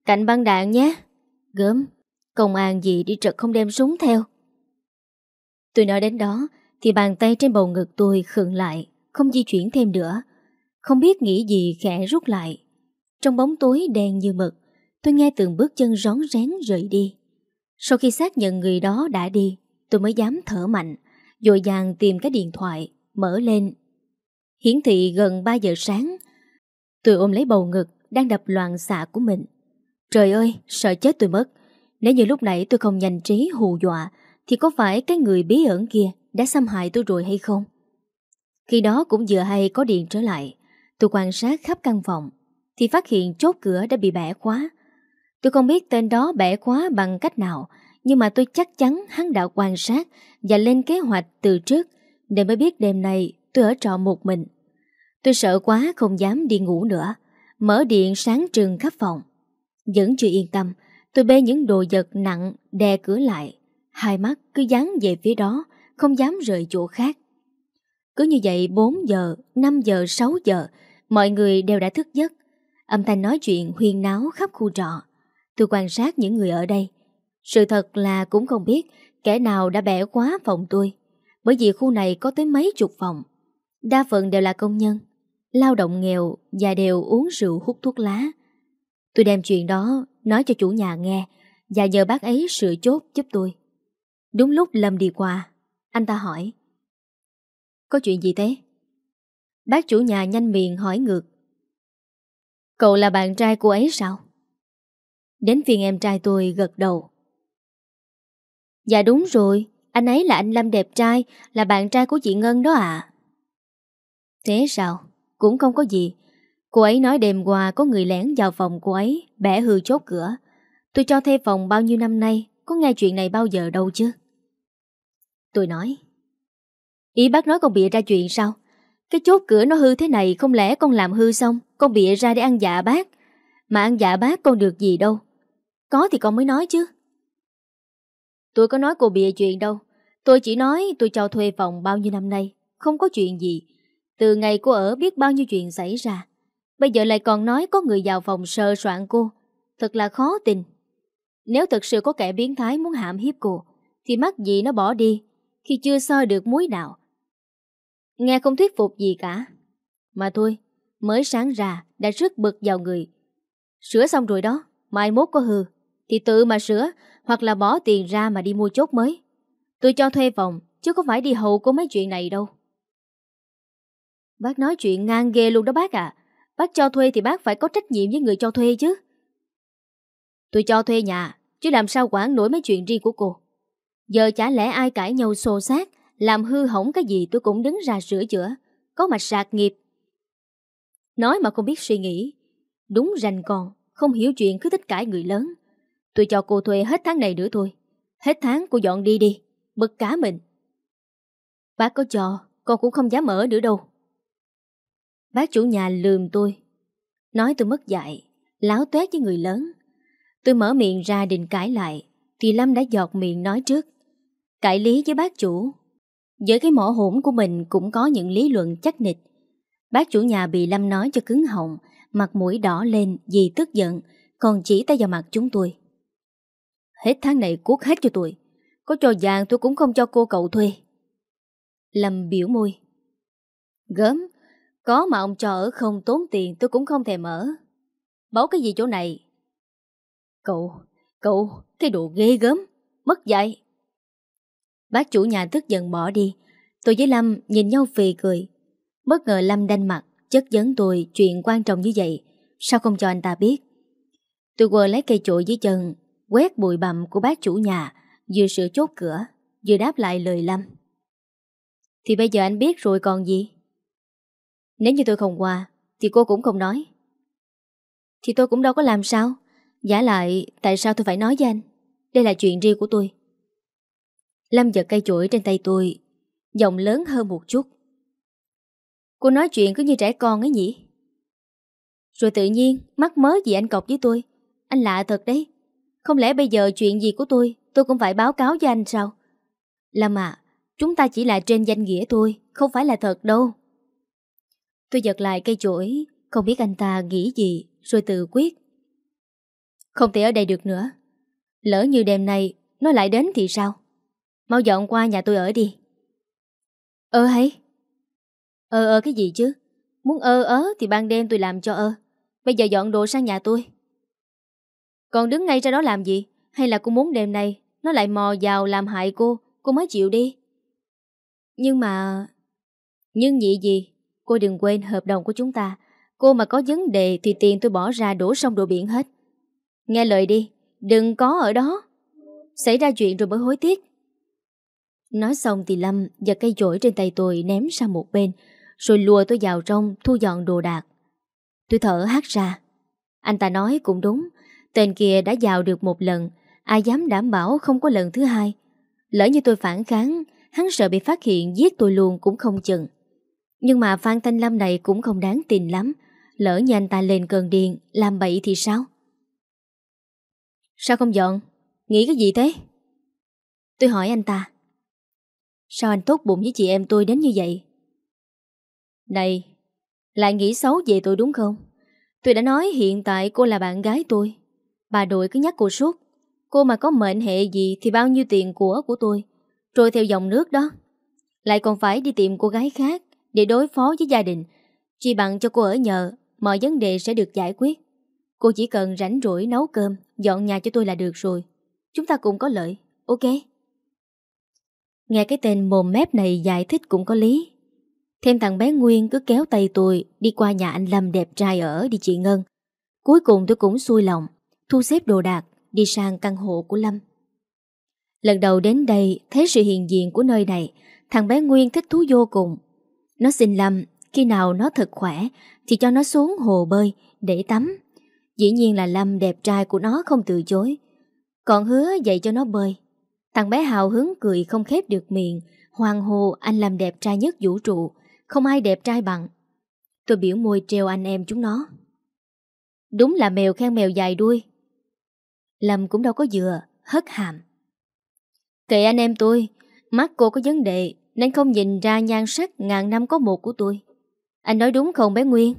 Cạnh băng đạn nhé. Gớm, Công an gì đi trật không đem súng theo. Tôi nói đến đó, Thì bàn tay trên bầu ngực tôi khựng lại, Không di chuyển thêm nữa. Không biết nghĩ gì khẽ rút lại. Trong bóng tối đen như mực, Tôi nghe từng bước chân rón rén rời đi. Sau khi xác nhận người đó đã đi, Tôi mới dám thở mạnh, Dội dàng tìm cái điện thoại, Mở lên. Hiển thị gần 3 giờ sáng Tôi ôm lấy bầu ngực, Đang đập loạn xạ của mình. Trời ơi, sợ chết tôi mất. Nếu như lúc nãy tôi không nhanh trí hù dọa, Thì có phải cái người bí ẩn kia Đã xâm hại tôi rồi hay không? Khi đó cũng vừa hay có điện trở lại. Tôi quan sát khắp căn phòng, Thì phát hiện chốt cửa đã bị bẻ khóa. Tôi không biết tên đó bẻ khóa bằng cách nào, Nhưng mà tôi chắc chắn hắn đã quan sát Và lên kế hoạch từ trước Để mới biết đêm nay tôi ở trọ một mình. Tôi sợ quá không dám đi ngủ nữa. Mở điện sáng trừng khắp phòng. Vẫn chưa yên tâm Tôi bê những đồ vật nặng đè cửa lại. Hai mắt cứ dán về phía đó Không dám rời chỗ khác. Cứ như vậy 4 giờ, 5 giờ, 6 giờ Mọi người đều đã thức giấc. Âm thanh nói chuyện huyên náo khắp khu trọ. Tôi quan sát những người ở đây. Sự thật là cũng không biết Kẻ nào đã bẻ quá phòng tôi Bởi vì khu này có tới mấy chục phòng. Đa phần đều là công nhân. Lao động nghèo Và đều uống rượu hút thuốc lá Tôi đem chuyện đó Nói cho chủ nhà nghe Và nhờ bác ấy sửa chốt giúp tôi Đúng lúc Lâm đi qua, Anh ta hỏi, Có chuyện gì thế? Bác chủ nhà nhanh miệng hỏi ngược, Cậu là bạn trai cô ấy sao? Đến phiên em trai tôi gật đầu Dạ đúng rồi, Anh ấy là anh Lâm đẹp trai, Là bạn trai của chị Ngân đó ạ Thế sao? Cũng không có gì. Cô ấy nói đêm qua có người lén vào phòng cô ấy, Bẻ hư chốt cửa. Tôi cho thuê phòng bao nhiêu năm nay, Có nghe chuyện này bao giờ đâu chứ? Tôi nói, Ý bác nói con bịa ra chuyện sao? Cái chốt cửa nó hư thế này, Không lẽ con làm hư xong, Con bịa ra để ăn dạ bác? Mà ăn dạ bác con được gì đâu? Có thì con mới nói chứ. Tôi có nói cô bịa chuyện đâu. Tôi chỉ nói tôi cho thuê phòng bao nhiêu năm nay, Không có chuyện gì. Từ ngày cô ở biết bao nhiêu chuyện xảy ra, Bây giờ lại còn nói có người vào phòng sơ soạn cô. Thật là khó tin. Nếu thật sự có kẻ biến thái muốn hãm hiếp cô, Thì mắc gì nó bỏ đi Khi chưa soi được muối nào? Nghe không thuyết phục gì cả. Mà thôi, Mới sáng ra đã rất bực vào người. Sửa xong rồi đó, Mai mốt có hư, Thì tự mà sửa Hoặc là bỏ tiền ra mà đi mua chốt mới. Tôi cho thuê phòng, Chứ có phải đi hầu có mấy chuyện này đâu. Bác nói chuyện ngang ghê luôn đó bác à Bác cho thuê thì bác phải có trách nhiệm với người cho thuê chứ. Tôi cho thuê nhà, Chứ làm sao quản nổi mấy chuyện riêng của cô. Giờ chả lẽ ai cãi nhau xô xát, Làm hư hỏng cái gì tôi cũng đứng ra sửa chữa, Có mặt sạc nghiệp. Nói mà không biết suy nghĩ, Đúng rành còn, Không hiểu chuyện cứ thích cãi người lớn. Tôi cho cô thuê hết tháng này nữa thôi, Hết tháng cô dọn đi đi, Bực cá mình. Bác có cho, Con cũng không dám ở nữa đâu. Bác chủ nhà lườm tôi. Nói tôi mất dạy, Láo tuét với người lớn. Tôi mở miệng ra định cãi lại, Thì Lâm đã giọt miệng nói trước. Cãi lý với bác chủ. Với cái mỏ hổn của mình cũng có những lý luận chắc nịch. Bác chủ nhà bị Lâm nói cho cứng họng, Mặt mũi đỏ lên vì tức giận, Còn chỉ tay vào mặt chúng tôi. Hết tháng này cuốc hết cho tôi. Có cho vàng tôi cũng không cho cô cậu thuê. Lâm biểu môi. Gớm có mà ông cho ở không tốn tiền tôi cũng không thèm ở Báo cái gì chỗ này Cậu, cậu, cái đồ ghê gớm, mất dạy. Bác chủ nhà tức giận bỏ đi. Tôi với Lâm nhìn nhau phì cười. Bất ngờ Lâm đanh mặt, chất vấn tôi chuyện quan trọng như vậy. Sao không cho anh ta biết? Tôi vừa lấy cây chổi dưới chân, quét bụi bặm của bác chủ nhà, vừa sửa chốt cửa, vừa đáp lại lời Lâm. Thì bây giờ anh biết rồi còn gì? Nếu như tôi không qua, thì cô cũng không nói. Thì tôi cũng đâu có làm sao. Giả lại tại sao tôi phải nói với anh? Đây là chuyện riêng của tôi. Lâm giật cây chuỗi trên tay tôi Giọng lớn hơn một chút. Cô nói chuyện cứ như trẻ con ấy nhỉ? Rồi tự nhiên Mắc mớ gì anh cọc với tôi? Anh lạ thật đấy. Không lẽ bây giờ chuyện gì của tôi Tôi cũng phải báo cáo với anh sao? Lâm à Chúng ta chỉ là trên danh nghĩa thôi Không phải là thật đâu. Tôi giật lại cây chuỗi, Không biết anh ta nghĩ gì, Rồi tự quyết. Không thể ở đây được nữa. Lỡ như đêm nay, Nó lại đến thì sao? Mau dọn qua nhà tôi ở đi. Ơ hay? Ơ ơ cái gì chứ? Muốn ơ, ớ thì ban đêm tôi làm cho ơ. Bây giờ dọn đồ sang nhà tôi. Còn đứng ngay ra đó làm gì? Hay là cô muốn đêm nay Nó lại mò vào làm hại cô? Cô mới chịu đi. Nhưng mà, Nhưng nhị gì? Cô đừng quên hợp đồng của chúng ta Cô mà có vấn đề thì tiền tôi bỏ ra đổ sông đổ biển hết Nghe lời đi, đừng có ở đó. Xảy ra chuyện rồi mới hối tiếc. Nói xong thì Lâm giật cây chổi trên tay tôi ném sang một bên, rồi lùa tôi vào trong thu dọn đồ đạc. Tôi thở hát ra. Anh ta nói cũng đúng, tên kia đã vào được một lần, ai dám đảm bảo không có lần thứ hai. Lỡ như tôi phản kháng, hắn sợ bị phát hiện giết tôi luôn cũng không chừng. Nhưng mà Phan Thanh Lâm này cũng không đáng tin lắm. Lỡ như anh ta lên cơn điên, làm bậy thì sao? Sao không dọn? Nghĩ cái gì thế? Tôi hỏi anh ta. Sao anh tốt bụng với chị em tôi đến như vậy? Này, lại nghĩ xấu về tôi đúng không? Tôi đã nói hiện tại cô là bạn gái tôi. Bà đội cứ nhắc cô suốt. Cô mà có mệnh hệ gì thì bao nhiêu tiền của của tôi. Rồi theo dòng nước đó. Lại còn phải đi tìm cô gái khác để đối phó với gia đình. Chỉ bằng cho cô ở nhờ, mọi vấn đề sẽ được giải quyết. Cô chỉ cần rảnh rỗi nấu cơm, dọn nhà cho tôi là được rồi. Chúng ta cùng có lợi, ok? Nghe cái tên mồm mép này giải thích cũng có lý. Thêm thằng bé Nguyên cứ kéo tay tôi đi qua nhà anh Lâm đẹp trai ở đi chị Ngân. Cuối cùng tôi cũng xui lòng, thu xếp đồ đạc, đi sang căn hộ của Lâm. Lần đầu đến đây, thấy sự hiện diện của nơi này, thằng bé Nguyên thích thú vô cùng. Nó xin Lâm, khi nào nó thật khỏe, thì cho nó xuống hồ bơi, để tắm, Dĩ nhiên là Lâm đẹp trai của nó không từ chối. Còn hứa dạy cho nó bơi. Thằng bé hào hứng cười không khép được miệng Hoàng hồ anh làm đẹp trai nhất vũ trụ Không ai đẹp trai bằng. Tôi biểu môi treo anh em chúng nó. Đúng là mèo khen mèo dài đuôi. Lâm cũng đâu có dừa Hất hàm. Kệ anh em tôi Mắt cô có vấn đề nên không nhìn ra nhan sắc ngàn năm có một của tôi. Anh nói đúng không bé Nguyên?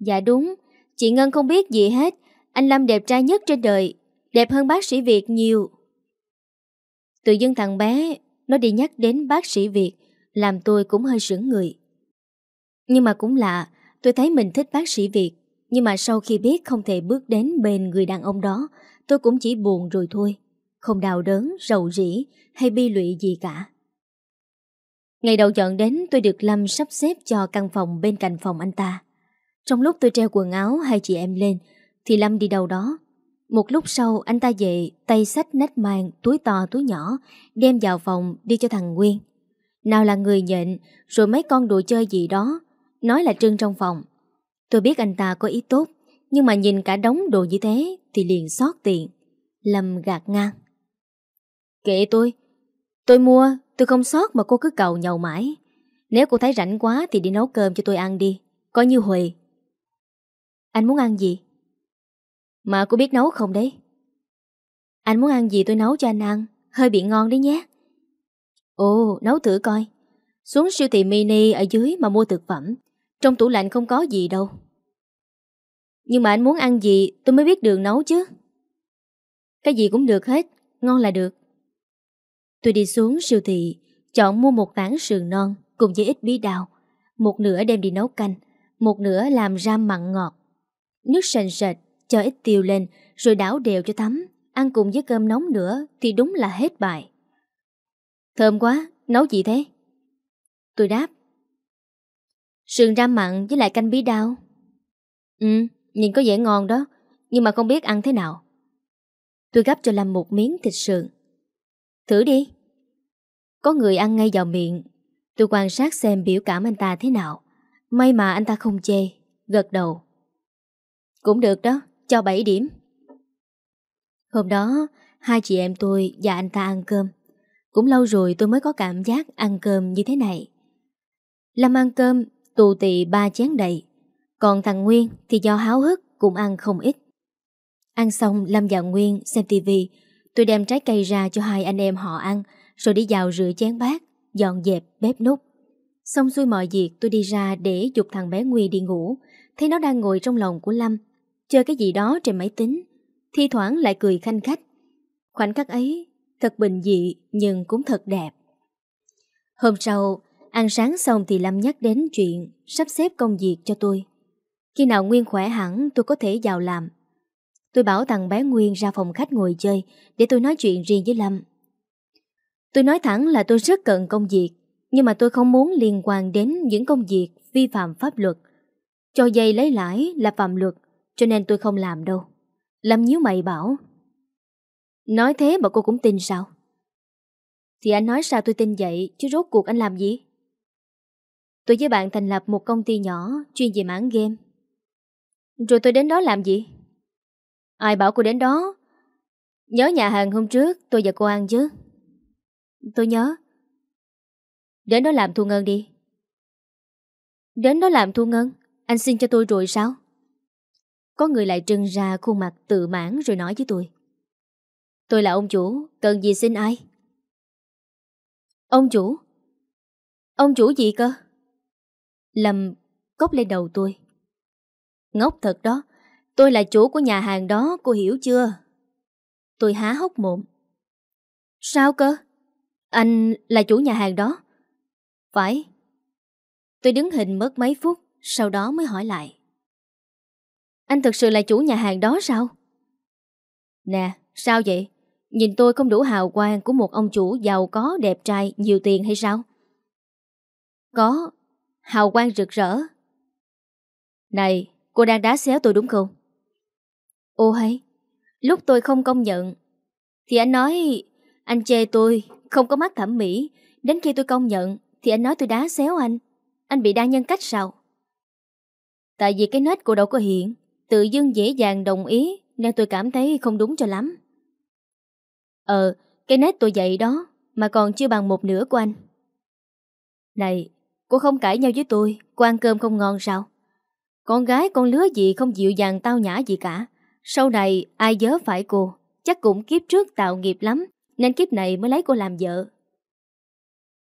Dạ đúng. Chị Ngân không biết gì hết. Anh Lâm đẹp trai nhất trên đời Đẹp hơn bác sĩ Việt nhiều. Tự dưng thằng bé Nó đi nhắc đến bác sĩ Việt Làm tôi cũng hơi sững người. Nhưng mà cũng lạ Tôi thấy mình thích bác sĩ Việt Nhưng mà sau khi biết không thể bước đến bên người đàn ông đó Tôi cũng chỉ buồn rồi thôi. Không đau đớn, rầu rĩ Hay bi lụy gì cả. Ngày đầu dọn đến, tôi được Lâm sắp xếp cho căn phòng bên cạnh phòng anh ta. Trong lúc tôi treo quần áo hai chị em lên, Thì Lâm đi đâu đó. Một lúc sau, anh ta về, Tay sách nách mang túi to, túi nhỏ, Đem vào phòng đi cho thằng Nguyên. Nào là người nhện, Rồi mấy con đồ chơi gì đó, Nói là trưng trong phòng. Tôi biết anh ta có ý tốt, Nhưng mà nhìn cả đống đồ như thế, Thì liền xót tiền. Lâm gạt ngang. Kệ tôi Tôi mua tôi không sót mà cô cứ cầu nhầu mãi. Nếu cô thấy rảnh quá Thì đi nấu cơm cho tôi ăn đi. Coi như Huệ. Anh muốn ăn gì? Mà cô biết nấu không đấy? Anh muốn ăn gì tôi nấu cho anh ăn. Hơi bị ngon đấy nhé. Ồ, nấu thử coi. Xuống siêu thị mini ở dưới mà mua thực phẩm. Trong tủ lạnh không có gì đâu. Nhưng mà anh muốn ăn gì tôi mới biết đường nấu chứ. Cái gì cũng được hết. Ngon là được. Tôi đi xuống siêu thị Chọn mua một tảng sườn non Cùng với ít bí đao Một nửa đem đi nấu canh Một nửa làm ram mặn ngọt Nước sền sệt cho ít tiêu lên rồi đảo đều cho thấm. Ăn cùng với cơm nóng nữa thì đúng là hết bài. Thơm quá, nấu gì thế? Tôi đáp. Sườn ram mặn với lại canh bí đao. Ừ, nhìn có vẻ ngon đó, nhưng mà không biết ăn thế nào. Tôi gắp cho Lâm một miếng thịt sườn. Thử đi. Có người ăn ngay vào miệng. Tôi quan sát xem biểu cảm anh ta thế nào. May mà anh ta không chê, gật đầu. Cũng được đó, cho 7 điểm. Hôm đó, hai chị em tôi và anh ta ăn cơm. Cũng lâu rồi tôi mới có cảm giác ăn cơm như thế này. Lâm ăn cơm, tù tì ba chén đầy. Còn thằng Nguyên thì do háo hức cũng ăn không ít. Ăn xong Lâm và Nguyên xem tivi Tôi đem trái cây ra cho hai anh em họ ăn Rồi đi vào rửa chén bát Dọn dẹp bếp nút Xong xuôi mọi việc tôi đi ra để dục thằng bé Nguy đi ngủ Thấy nó đang ngồi trong lòng của Lâm chơi cái gì đó trên máy tính, thi thoảng lại cười khanh khách. Khoảnh khắc ấy thật bình dị nhưng cũng thật đẹp. Hôm sau, ăn sáng xong thì Lâm nhắc đến chuyện sắp xếp công việc cho tôi. Khi nào Nguyên khỏe hẳn tôi có thể vào làm. Tôi bảo thằng bé Nguyên ra phòng khách ngồi chơi để tôi nói chuyện riêng với Lâm. Tôi nói thẳng là tôi rất cần công việc, nhưng mà tôi không muốn liên quan đến những công việc vi phạm pháp luật. Cho dây lấy lãi là phạm luật, cho nên tôi không làm đâu. Lâm nhíu mày bảo Nói thế mà cô cũng tin sao? Thì anh nói sao tôi tin vậy Chứ rốt cuộc anh làm gì? Tôi với bạn thành lập một công ty nhỏ Chuyên về mảng game. Rồi tôi đến đó làm gì? Ai bảo cô đến đó Nhớ nhà hàng hôm trước tôi và cô ăn chứ Tôi nhớ Đến đó làm thu ngân đi Đến đó làm thu ngân Anh xin cho tôi rồi sao có người lại trưng ra khuôn mặt tự mãn rồi nói với tôi. Tôi là ông chủ, cần gì xin ai? Ông chủ? Ông chủ gì cơ? Lâm cốc lên đầu tôi. Ngốc thật đó, tôi là chủ của nhà hàng đó, cô hiểu chưa? Tôi há hốc mồm. Sao cơ? Anh là chủ nhà hàng đó? Phải. Tôi đứng hình mất mấy phút, sau đó mới hỏi lại. Anh thực sự là chủ nhà hàng đó sao? Nè, sao vậy? Nhìn tôi không đủ hào quang của một ông chủ giàu có, đẹp trai, nhiều tiền hay sao? Có, hào quang rực rỡ. Này, cô đang đá xéo tôi đúng không? Ô hay, lúc tôi không công nhận, thì anh nói anh chê tôi không có mắt thẩm mỹ. Đến khi tôi công nhận thì anh nói tôi đá xéo anh. Anh bị đa nhân cách sao? Tại vì cái nết của đâu có hiện. Tự dưng dễ dàng đồng ý Nên tôi cảm thấy không đúng cho lắm Ờ Cái nết tôi dạy đó Mà còn chưa bằng một nửa của anh Này Cô không cãi nhau với tôi Cô ăn cơm không ngon sao Con gái con lứa gì không dịu dàng tao nhã gì cả sau này, ai dớ phải cô, Chắc cũng kiếp trước tạo nghiệp lắm, Nên kiếp này mới lấy cô làm vợ.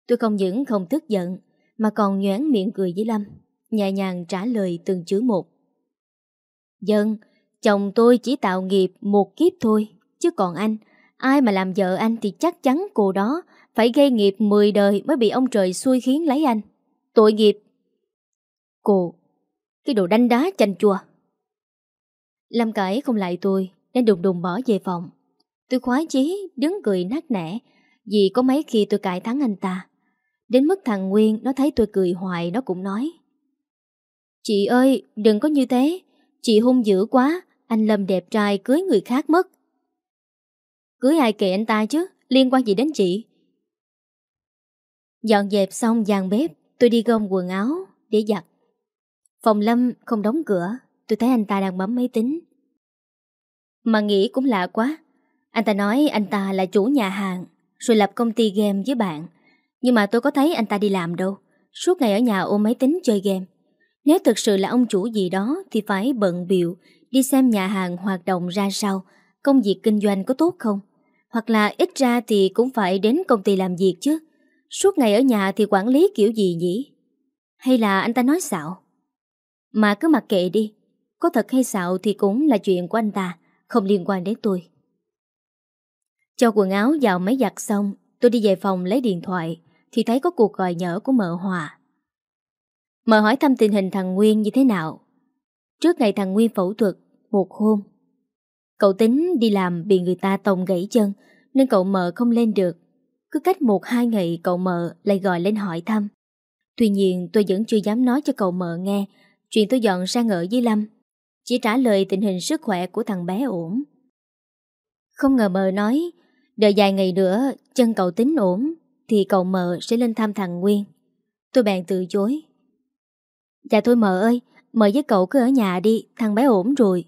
Tôi không những không tức giận, Mà còn nhoán miệng cười với Lâm, Nhẹ nhàng trả lời từng chữ một. Dân, Chồng tôi chỉ tạo nghiệp một kiếp thôi, Chứ còn anh, Ai mà làm vợ anh thì chắc chắn cô đó Phải gây nghiệp 10 đời mới bị ông trời xui khiến lấy anh. Tội nghiệp. Cô, Cái đồ đanh đá chanh chua. Lâm cãi không lại tôi, Nên đùng đùng bỏ về phòng. Tôi khoái chí đứng cười nát nẻ, Vì có mấy khi tôi cãi thắng anh ta. Đến mức thằng Nguyên Nó thấy tôi cười hoài, nó cũng nói, Chị ơi, đừng có như thế, Chị hung dữ quá, Anh Lâm đẹp trai cưới người khác mất. Cưới ai kệ anh ta chứ? Liên quan gì đến chị? Dọn dẹp xong dàn bếp, Tôi đi gom quần áo để giặt. Phòng Lâm không đóng cửa. Tôi thấy anh ta đang bấm máy tính. Mà nghĩ cũng lạ quá. Anh ta nói anh ta là chủ nhà hàng, Rồi lập công ty game với bạn. Nhưng mà tôi có thấy anh ta đi làm đâu. Suốt ngày ở nhà ôm máy tính chơi game. Nếu thực sự là ông chủ gì đó Thì phải bận biệu Đi xem nhà hàng hoạt động ra sao, Công việc kinh doanh có tốt không? Hoặc là ít ra thì cũng phải đến công ty làm việc chứ. Suốt ngày ở nhà thì quản lý kiểu gì nhỉ? Hay là anh ta nói xạo? Mà cứ mặc kệ đi. Có thật hay xạo thì cũng là chuyện của anh ta, Không liên quan đến tôi. Cho quần áo vào máy giặt xong, Tôi đi về phòng lấy điện thoại, Thì thấy có cuộc gọi nhỡ của mợ Hòa. Mợ hỏi thăm tình hình thằng Nguyên như thế nào. Trước ngày thằng Nguyên phẫu thuật, Một hôm, Cậu tính đi làm bị người ta tông gãy chân, Nên cậu mợ không lên được. Cứ cách một hai ngày, cậu mợ lại gọi lên hỏi thăm. Tuy nhiên, tôi vẫn chưa dám nói cho cậu mợ nghe, Chuyện tôi dọn sang ở với Lâm. Chỉ trả lời tình hình sức khỏe của thằng bé ổn. Không ngờ mợ nói, Đợi vài ngày nữa, chân cậu tính ổn, Thì cậu mợ sẽ lên thăm thằng Nguyên. Tôi bèn từ chối. Dạ thôi mợ ơi Mợ với cậu cứ ở nhà đi, Thằng bé ổn rồi.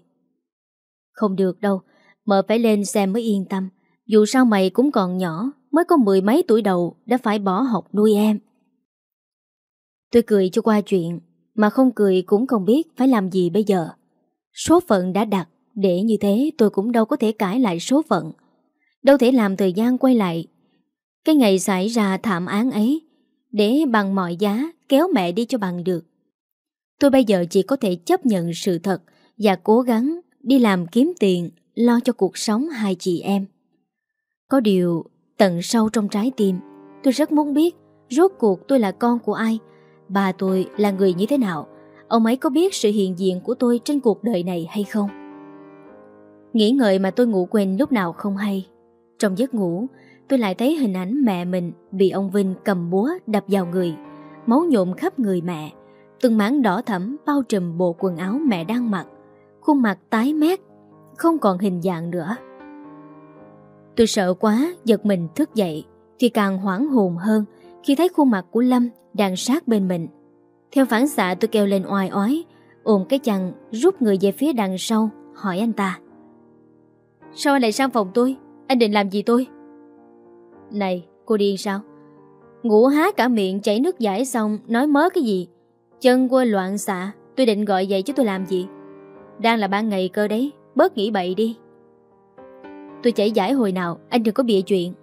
Không được đâu Mợ phải lên xem mới yên tâm. Dù sao mày cũng còn nhỏ, Mới có mười mấy tuổi đầu, Đã phải bỏ học nuôi em. Tôi cười cho qua chuyện, Mà không cười cũng không biết phải làm gì bây giờ. Số phận đã đặt, Để như thế tôi cũng đâu có thể cãi lại số phận. Đâu thể làm thời gian quay lại. Cái ngày xảy ra thảm án ấy, Để bằng mọi giá Kéo mẹ đi cho bằng được. Tôi bây giờ chỉ có thể chấp nhận sự thật Và cố gắng đi làm kiếm tiền Lo cho cuộc sống hai chị em. Có điều, Tận sâu trong trái tim, Tôi rất muốn biết Rốt cuộc tôi là con của ai, Bà tôi là người như thế nào Ông ấy có biết sự hiện diện của tôi trên cuộc đời này hay không? Nghĩ ngợi mà tôi ngủ quên lúc nào không hay. Trong giấc ngủ, Tôi lại thấy hình ảnh mẹ mình Bị ông Vinh cầm búa đập vào người, Máu nhộm khắp người mẹ, Từng mảng đỏ thẫm bao trùm bộ quần áo mẹ đang mặc, Khuôn mặt tái mét, Không còn hình dạng nữa. Tôi sợ quá, Giật mình thức dậy, Thì càng hoảng hồn hơn Khi thấy khuôn mặt của Lâm đang sát bên mình. Theo phản xạ, tôi kêu lên oai oái, Ôm cái chăn, rút người về phía đằng sau, Hỏi anh ta. Sao anh lại sang phòng tôi? Anh định làm gì tôi? Này, cô điên sao? Ngủ há cả miệng, chảy nước giải xong, Nói mớ cái gì? Chân quơ loạn xạ, Tôi định gọi dậy chứ tôi làm gì? Đang là ban ngày cơ đấy, Bớt nghĩ bậy đi. Tôi chảy giải hồi nào, Anh đừng có bịa chuyện.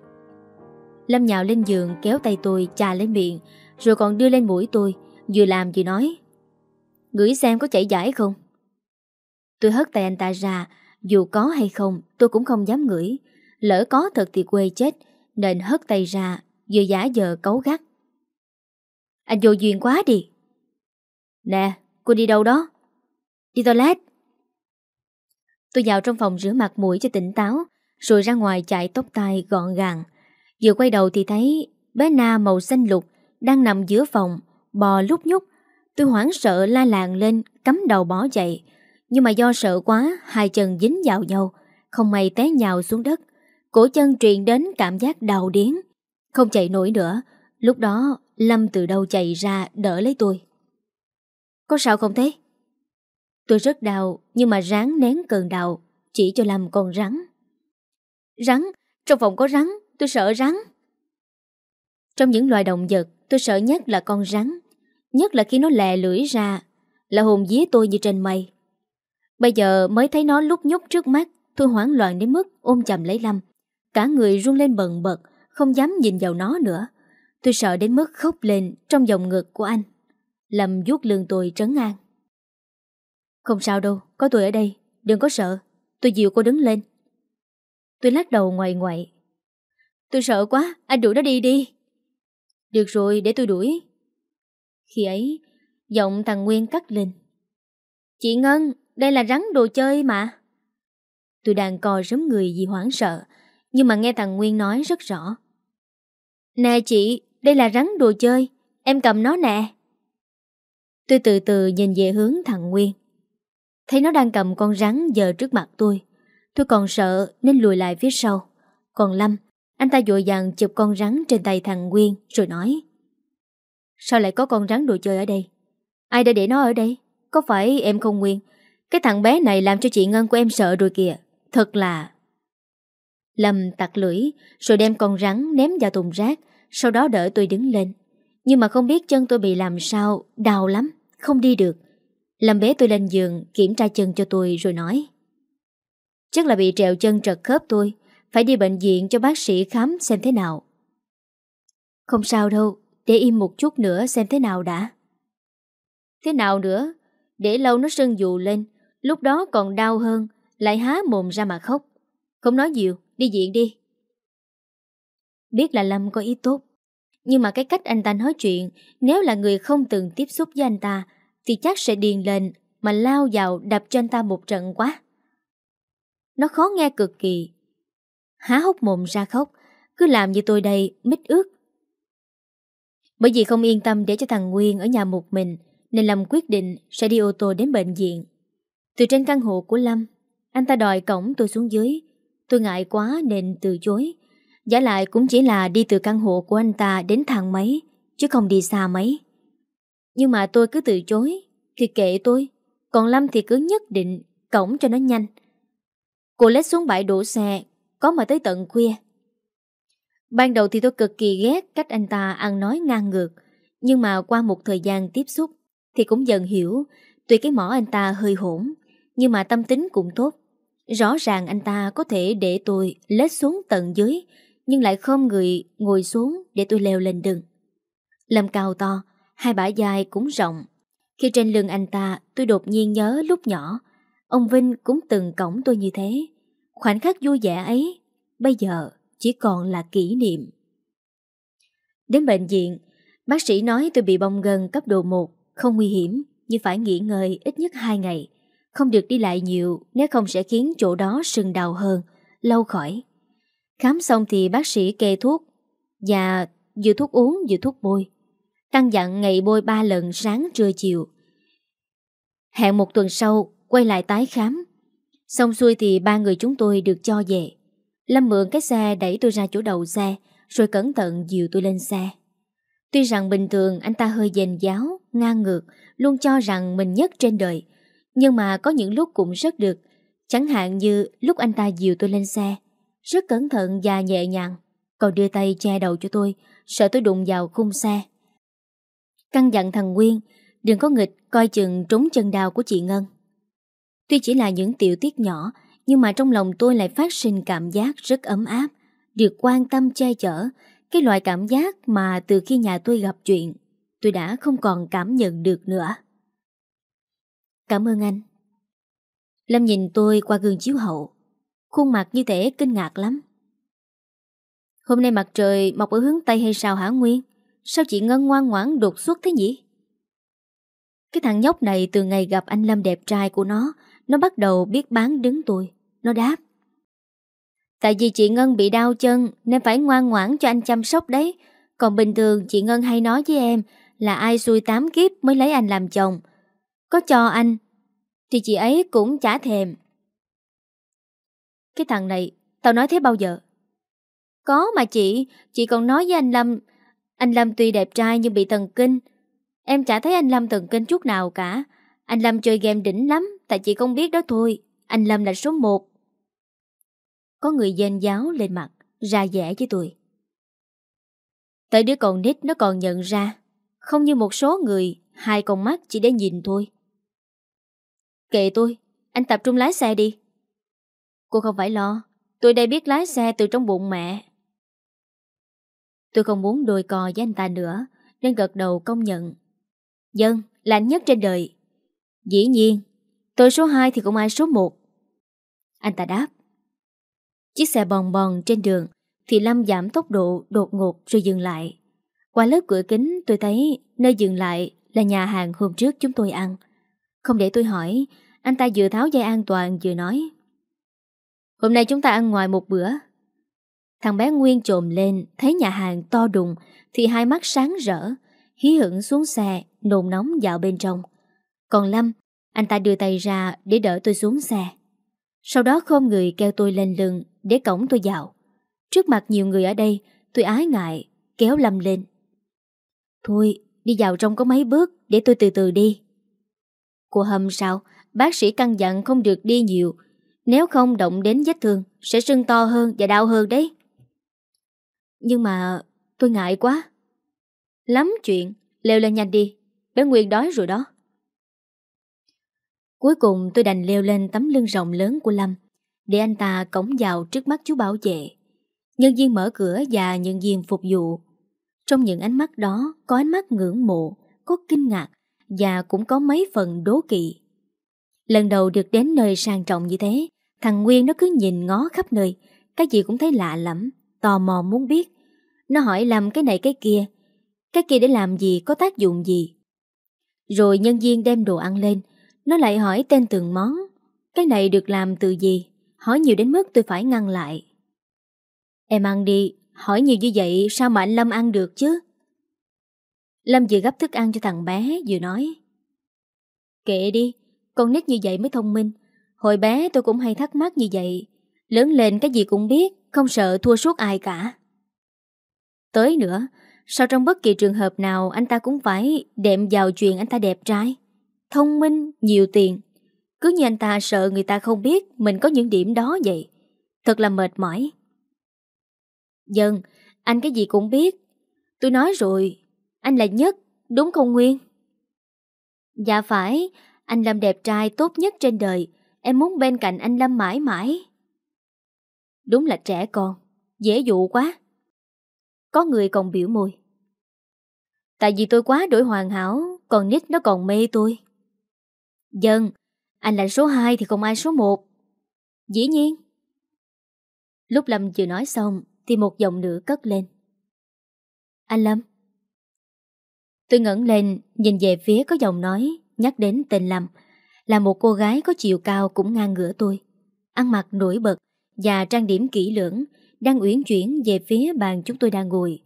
Lâm nhào lên giường, kéo tay tôi, chà lên miệng, Rồi còn đưa lên mũi tôi. Vừa làm vừa nói. Ngửi xem có chảy giải không? Tôi hất tay anh ta ra, Dù có hay không, tôi cũng không dám ngửi. Lỡ có thật thì quê chết, Nên hất tay ra, Vừa giả giờ cấu gắt. Anh vô duyên quá đi. Nè, cô đi đâu đó? Đi toilet. Tôi vào trong phòng rửa mặt mũi cho tỉnh táo, Rồi ra ngoài chạy tóc tai gọn gàng. Vừa quay đầu thì thấy Bé Na màu xanh lục Đang nằm giữa phòng Bò lúc nhúc. Tôi hoảng sợ la làng lên, Cắm đầu bỏ chạy Nhưng mà do sợ quá, Hai chân dính vào nhau. Không may té nhào xuống đất. Cổ chân truyền đến cảm giác đau điến Không chạy nổi nữa. Lúc đó, Lâm từ đâu chạy ra đỡ lấy tôi. Có sao không thế? Tôi rất đau, Nhưng mà ráng nén cơn đau, Chỉ cho Lâm con rắn. Rắn? Trong phòng có rắn, Tôi sợ rắn. Trong những loài động vật, Tôi sợ nhất là con rắn. Nhất là khi nó lè lưỡi ra Là hồn dí tôi như trên mây. Bây giờ mới thấy nó lúc nhúc trước mắt Tôi hoảng loạn đến mức ôm chầm lấy Lâm. Cả người run lên bần bật Không dám nhìn vào nó nữa. Tôi sợ đến mức khóc lên Trong dòng ngực của anh. Lâm vuốt lưng tôi trấn an. Không sao đâu, có tôi ở đây Đừng có sợ, tôi dịu cô đứng lên. Tôi lắc đầu ngoài ngoại. Tôi sợ quá, anh đuổi nó đi đi. Được rồi, để tôi đuổi. Khi ấy Giọng thằng Nguyên cắt lên. Chị Ngân, đây là rắn đồ chơi mà. Tôi đang co rấm người vì hoảng sợ Nhưng mà nghe thằng Nguyên nói rất rõ. Nè chị, đây là rắn đồ chơi Em cầm nó nè. Tôi từ từ nhìn về hướng thằng Nguyên. Thấy nó đang cầm con rắn giờ trước mặt tôi Tôi còn sợ nên lùi lại phía sau. Còn Lâm Anh ta dội dàng chụp con rắn trên tay thằng Nguyên Rồi nói Sao lại có con rắn đồ chơi ở đây? Ai đã để nó ở đây? Có phải em không Nguyên? Cái thằng bé này làm cho chị Ngân của em sợ rồi kìa. Thật là Lâm tặc lưỡi Rồi đem con rắn ném vào thùng rác Sau đó đỡ tôi đứng lên. Nhưng mà không biết chân tôi bị làm sao Đau lắm, không đi được. Lâm bé tôi lên giường Kiểm tra chân cho tôi rồi nói. Chắc là bị trẹo chân trật khớp tôi Phải đi bệnh viện cho bác sĩ khám xem thế nào. Không sao đâu để im một chút nữa xem thế nào đã. Thế nào nữa? Để lâu nó sưng dù lên Lúc đó còn đau hơn Lại há mồm ra mà khóc. Không nói nhiều, đi viện đi. Biết là Lâm có ý tốt Nhưng mà cái cách anh ta nói chuyện Nếu là người không từng tiếp xúc với anh ta Thì chắc sẽ điền lên Mà lao vào đập cho anh ta một trận quá. Nó khó nghe cực kỳ. Há hốc mồm ra khóc Cứ làm như tôi đây mít ướt bởi vì không yên tâm để cho thằng Nguyên ở nhà một mình, Nên Lâm quyết định sẽ đi ô tô đến bệnh viện. Từ trên căn hộ của Lâm, Anh ta đòi cổng tôi xuống dưới. Tôi ngại quá nên từ chối. Giả lại cũng chỉ là đi từ căn hộ của anh ta đến thang máy, Chứ không đi xa mấy. Nhưng mà tôi cứ từ chối, Thì kệ tôi. Còn Lâm thì cứ nhất định cổng cho nó nhanh. Cô lết xuống bãi đổ xe, Có mà tới tận khuya. Ban đầu thì tôi cực kỳ ghét cách anh ta ăn nói ngang ngược, Nhưng mà qua một thời gian tiếp xúc Thì cũng dần hiểu, Tuy cái mỏ anh ta hơi hỗn, Nhưng mà tâm tính cũng tốt. Rõ ràng anh ta có thể để tôi lết xuống tận dưới, Nhưng lại không người ngồi xuống để tôi leo lên đường Lâm cao to, Hai bả dài cũng rộng. Khi trên lưng anh ta, tôi đột nhiên nhớ lúc nhỏ, Ông Vinh cũng từng cổng tôi như thế. Khoảnh khắc vui vẻ ấy, Bây giờ chỉ còn là kỷ niệm. Đến bệnh viện, Bác sĩ nói tôi bị bong gân cấp độ 1 Không nguy hiểm, Nhưng phải nghỉ ngơi ít nhất 2 ngày. Không được đi lại nhiều, Nếu không sẽ khiến chỗ đó sưng đau hơn, Lâu khỏi. Khám xong thì bác sĩ kê thuốc. Và vừa thuốc uống vừa thuốc bôi. Căn dặn ngày bôi 3 lần sáng trưa chiều. Hẹn một tuần sau, Quay lại tái khám. Xong xuôi thì ba người chúng tôi được cho về. Lâm mượn cái xe đẩy tôi ra chỗ đầu xe Rồi cẩn thận dìu tôi lên xe. Tuy rằng bình thường anh ta hơi dền giáo, ngang ngược Luôn cho rằng mình nhất trên đời Nhưng mà có những lúc cũng rất được. Chẳng hạn như lúc anh ta dìu tôi lên xe Rất cẩn thận và nhẹ nhàng Còn đưa tay che đầu cho tôi Sợ tôi đụng vào khung xe. Căn dặn thằng Nguyên Đừng có nghịch coi chừng trúng chân đào của chị Ngân. Tuy chỉ là những tiểu tiết nhỏ nhưng mà trong lòng tôi lại phát sinh cảm giác rất ấm áp, Được quan tâm che chở. Cái loại cảm giác mà từ khi nhà tôi gặp chuyện, Tôi đã không còn cảm nhận được nữa. Cảm ơn anh. Lâm nhìn tôi qua gương chiếu hậu. Khuôn mặt như thể kinh ngạc lắm. Hôm nay mặt trời mọc ở hướng Tây hay sao hả Nguyên? Sao chị Ngân ngoan ngoãn đột xuất thế nhỉ? Cái thằng nhóc này từ ngày gặp anh Lâm đẹp trai của nó Nó bắt đầu biết bán đứng tôi. Nó đáp, Tại vì chị Ngân bị đau chân Nên phải ngoan ngoãn cho anh chăm sóc đấy. Còn bình thường chị Ngân hay nói với em Là ai xui tám kiếp mới lấy anh làm chồng. Có cho anh Thì chị ấy cũng chả thèm. Cái thằng này, Tao nói thế bao giờ? Có mà chị Chị còn nói với anh Lâm Anh Lâm tuy đẹp trai nhưng bị thần kinh. Em chả thấy anh Lâm thần kinh chút nào cả. Anh Lâm chơi game đỉnh lắm, Tại chị không biết đó thôi. Anh Lâm là số 1 có người danh giáo lên mặt Ra vẻ với tôi Tại đứa con nít nó còn nhận ra Không như một số người hai con mắt chỉ để nhìn thôi. Kệ tôi, anh tập trung lái xe đi. Cô không phải lo, tôi đây biết lái xe từ trong bụng mẹ. Tôi không muốn đôi cò với anh ta nữa, nên gật đầu công nhận. Dân, là anh nhất trên đời. Dĩ nhiên, tôi số 2 thì cũng ai số 1. Anh ta đáp. Chiếc xe bòn bòn trên đường, thì Lâm giảm tốc độ đột ngột rồi dừng lại. Qua lớp cửa kính tôi thấy nơi dừng lại là nhà hàng hôm trước chúng tôi ăn. Không để tôi hỏi, anh ta vừa tháo dây an toàn vừa nói. Hôm nay chúng ta ăn ngoài một bữa. Thằng bé Nguyên trồm lên, thấy nhà hàng to đùng thì hai mắt sáng rỡ, hí hửng xuống xe, nồn nóng dạo bên trong. Còn Lâm, anh ta đưa tay ra để đỡ tôi xuống xe. Sau đó khom người kêu tôi lên lưng để cổng tôi vào Trước mặt nhiều người ở đây, tôi ái ngại, kéo Lâm lên. Thôi, đi vào trong có mấy bước để tôi từ từ đi. Cô hầm sao? Bác sĩ căn dặn không được đi nhiều. Nếu không động đến vết thương, sẽ sưng to hơn và đau hơn đấy. Nhưng mà tôi ngại quá. Lắm chuyện, leo lên nhanh đi. Bé Nguyên đói rồi đó. Cuối cùng tôi đành leo lên tấm lưng rộng lớn của Lâm để anh ta cống vào trước mắt chú bảo vệ. Nhân viên mở cửa và nhân viên phục vụ. Trong những ánh mắt đó có ánh mắt ngưỡng mộ, có kinh ngạc và cũng có mấy phần đố kỵ. Lần đầu được đến nơi sang trọng như thế, thằng Nguyên nó cứ nhìn ngó khắp nơi, cái gì cũng thấy lạ lắm, tò mò muốn biết. Nó hỏi làm cái này cái kia, cái kia để làm gì, có tác dụng gì. Rồi nhân viên đem đồ ăn lên, nó lại hỏi tên từng món, cái này được làm từ gì, hỏi nhiều đến mức tôi phải ngăn lại. Em ăn đi, hỏi nhiều như vậy sao mà anh Lâm ăn được chứ? Lâm vừa gấp thức ăn cho thằng bé vừa nói. Kệ đi, con nít như vậy mới thông minh. Hồi bé tôi cũng hay thắc mắc như vậy. Lớn lên cái gì cũng biết, không sợ thua suốt ai cả. Tới nữa, sao trong bất kỳ trường hợp nào anh ta cũng phải đệm vào chuyện anh ta đẹp trai, thông minh, nhiều tiền. Cứ như anh ta sợ người ta không biết mình có những điểm đó vậy. Thật là mệt mỏi. Dân, anh cái gì cũng biết. Tôi nói rồi, anh là nhất, đúng không Nguyên? Dạ phải, anh Lâm đẹp trai tốt nhất trên đời. Em muốn bên cạnh anh Lâm mãi mãi. Đúng là trẻ con, dễ dụ quá. Có người còn biểu môi. Tại vì tôi quá đổi hoàn hảo, còn nít nó còn mê tôi. Dân, anh là số 2 thì không ai số 1. Dĩ nhiên. Lúc Lâm vừa nói xong thì một giọng nữa cất lên. Anh Lâm. Tôi ngẩng lên, nhìn về phía có giọng nói nhắc đến tên Lâm, là một cô gái có chiều cao cũng ngang ngửa tôi. Ăn mặc nổi bật và trang điểm kỹ lưỡng, đang uyển chuyển về phía bàn chúng tôi đang ngồi.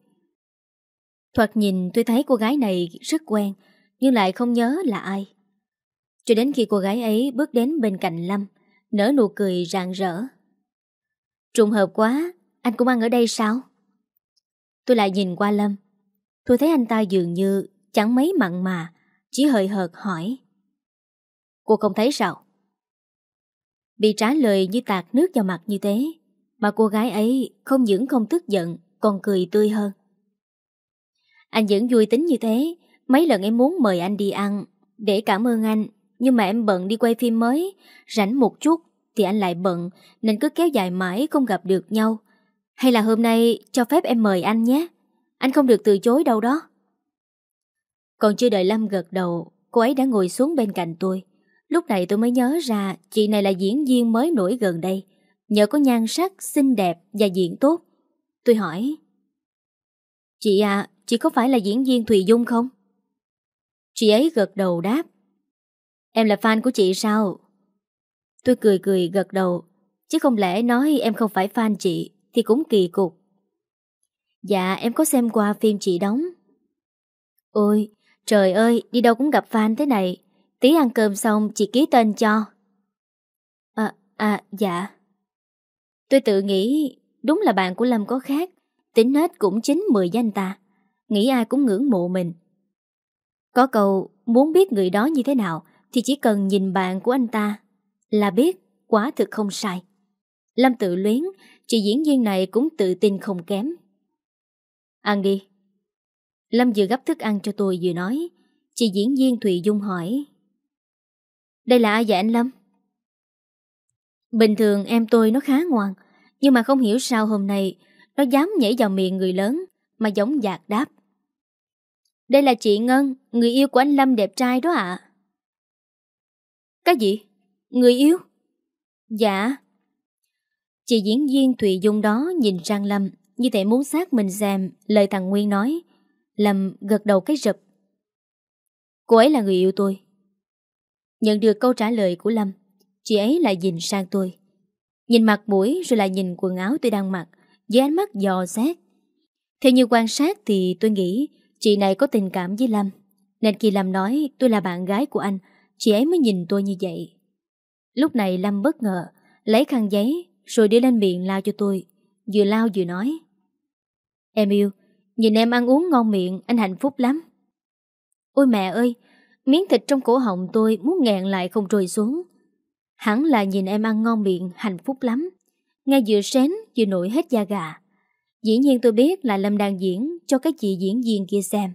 Thoạt nhìn tôi thấy cô gái này rất quen, nhưng lại không nhớ là ai. Cho đến khi cô gái ấy bước đến bên cạnh Lâm nở nụ cười rạng rỡ. Trùng hợp quá, anh cũng ăn ở đây sao? Tôi lại nhìn qua Lâm Tôi thấy anh ta dường như chẳng mấy mặn mà Chỉ hời hợt hỏi Cô không thấy sao? Bị trả lời như tạt nước vào mặt như thế Mà cô gái ấy không những không tức giận Còn cười tươi hơn Anh vẫn vui tính như thế Mấy lần em muốn mời anh đi ăn Để cảm ơn anh nhưng mà em bận đi quay phim mới Rảnh một chút Thì anh lại bận Nên cứ kéo dài mãi không gặp được nhau. Hay là hôm nay cho phép em mời anh nhé. Anh không được từ chối đâu đó. Còn chưa đợi Lâm gật đầu Cô ấy đã ngồi xuống bên cạnh tôi. Lúc này tôi mới nhớ ra Chị này là diễn viên mới nổi gần đây. Nhờ có nhan sắc, xinh đẹp và diễn tốt. Tôi hỏi Chị à, chị có phải là diễn viên Thùy Dung không? Chị ấy gật đầu đáp Em là fan của chị sao? Tôi cười cười gật đầu, Chứ không lẽ nói em không phải fan chị Thì cũng kỳ cục. Dạ em có xem qua phim chị đóng. Ôi, Trời ơi, đi đâu cũng gặp fan thế này. Tí ăn cơm xong, chị ký tên cho. À à dạ. Tôi tự nghĩ, Đúng là bạn của Lâm có khác. Tính hết cũng chính mười danh ta. Nghĩ ai cũng ngưỡng mộ mình. Có câu, muốn biết người đó như thế nào thì chỉ cần nhìn bạn của anh ta Là biết quá thực không sai. Lâm tự luyến, Chị diễn viên này cũng tự tin không kém. Ăn đi. Lâm vừa gấp thức ăn cho tôi vừa nói, Chị diễn viên Thùy Dung hỏi. Đây là ai vậy anh Lâm? Bình thường em tôi nó khá ngoan, Nhưng mà không hiểu sao hôm nay Nó dám nhảy vào miệng người lớn Mà giống dạc đáp. Đây là chị Ngân, Người yêu của anh Lâm đẹp trai đó ạ. Cái gì? Người yêu? Dạ. Chị diễn viên Thùy Dung đó nhìn sang Lâm Như thể muốn xác mình xem Lời thằng Nguyên nói. Lâm gật đầu cái rập Cô ấy là người yêu tôi. Nhận được câu trả lời của Lâm, Chị ấy lại nhìn sang tôi. Nhìn mặt mũi rồi lại nhìn quần áo tôi đang mặc, Với ánh mắt dò xét. Theo như quan sát thì tôi nghĩ Chị này có tình cảm với Lâm, Nên khi Lâm nói tôi là bạn gái của anh Chị ấy mới nhìn tôi như vậy. Lúc này Lâm bất ngờ, Lấy khăn giấy Rồi đưa lên miệng lao cho tôi, Vừa lao vừa nói. Em yêu, Nhìn em ăn uống ngon miệng, Anh hạnh phúc lắm. Ôi mẹ ơi, Miếng thịt trong cổ họng tôi muốn nghẹn lại không trôi xuống. Hẳn là nhìn em ăn ngon miệng, hạnh phúc lắm. Ngay vừa xén, vừa nổi hết da gà. Dĩ nhiên tôi biết là Lâm đang diễn cho các chị diễn viên kia xem.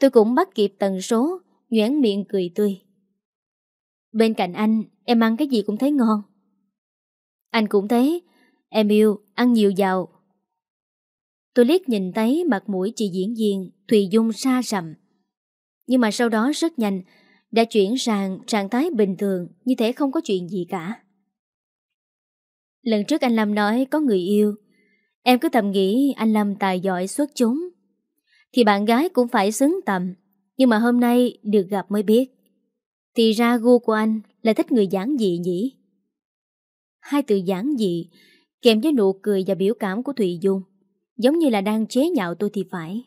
Tôi cũng bắt kịp tần số Nhoảng miệng cười tươi. Bên cạnh anh, Em ăn cái gì cũng thấy ngon. Anh cũng thấy Em yêu, ăn nhiều giàu. Tôi liếc nhìn thấy mặt mũi chị diễn viên Thùy Dung xa sầm. Nhưng mà sau đó rất nhanh, Đã chuyển sang trạng thái bình thường, Như thể không có chuyện gì cả. Lần trước anh Lâm nói có người yêu, Em cứ thầm nghĩ anh Lâm tài giỏi xuất chúng. Thì bạn gái cũng phải xứng tầm, Nhưng mà hôm nay được gặp mới biết. Thì ra gu của anh là thích người giản dị nhỉ? Hai từ giản dị Kèm với nụ cười và biểu cảm của Thụy Dung, Giống như là đang chế nhạo tôi thì phải.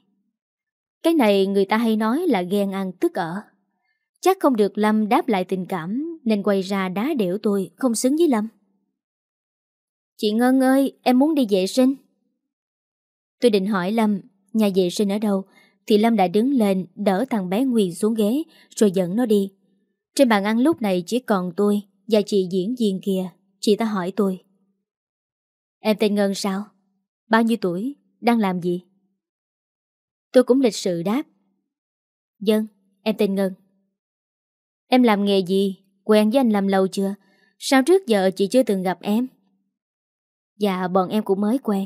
Cái này người ta hay nói là ghen ăn tức ở. Chắc không được Lâm đáp lại tình cảm Nên quay ra đá đểu tôi, Không xứng với Lâm. Chị Ngân ơi, em muốn đi vệ sinh. Tôi định hỏi Lâm, Nhà vệ sinh ở đâu? Thì Lâm đã đứng lên, đỡ thằng bé Nguyên xuống ghế, Rồi dẫn nó đi. Trên bàn ăn lúc này chỉ còn tôi Và chị diễn viên kia. Chị ta hỏi tôi, Em tên Ngân sao? Bao nhiêu tuổi? Đang làm gì? Tôi cũng lịch sự đáp, Dân, em tên Ngân. Em làm nghề gì? Quen với anh làm lâu chưa? Sao trước giờ chị chưa từng gặp em? Dạ bọn em cũng mới quen.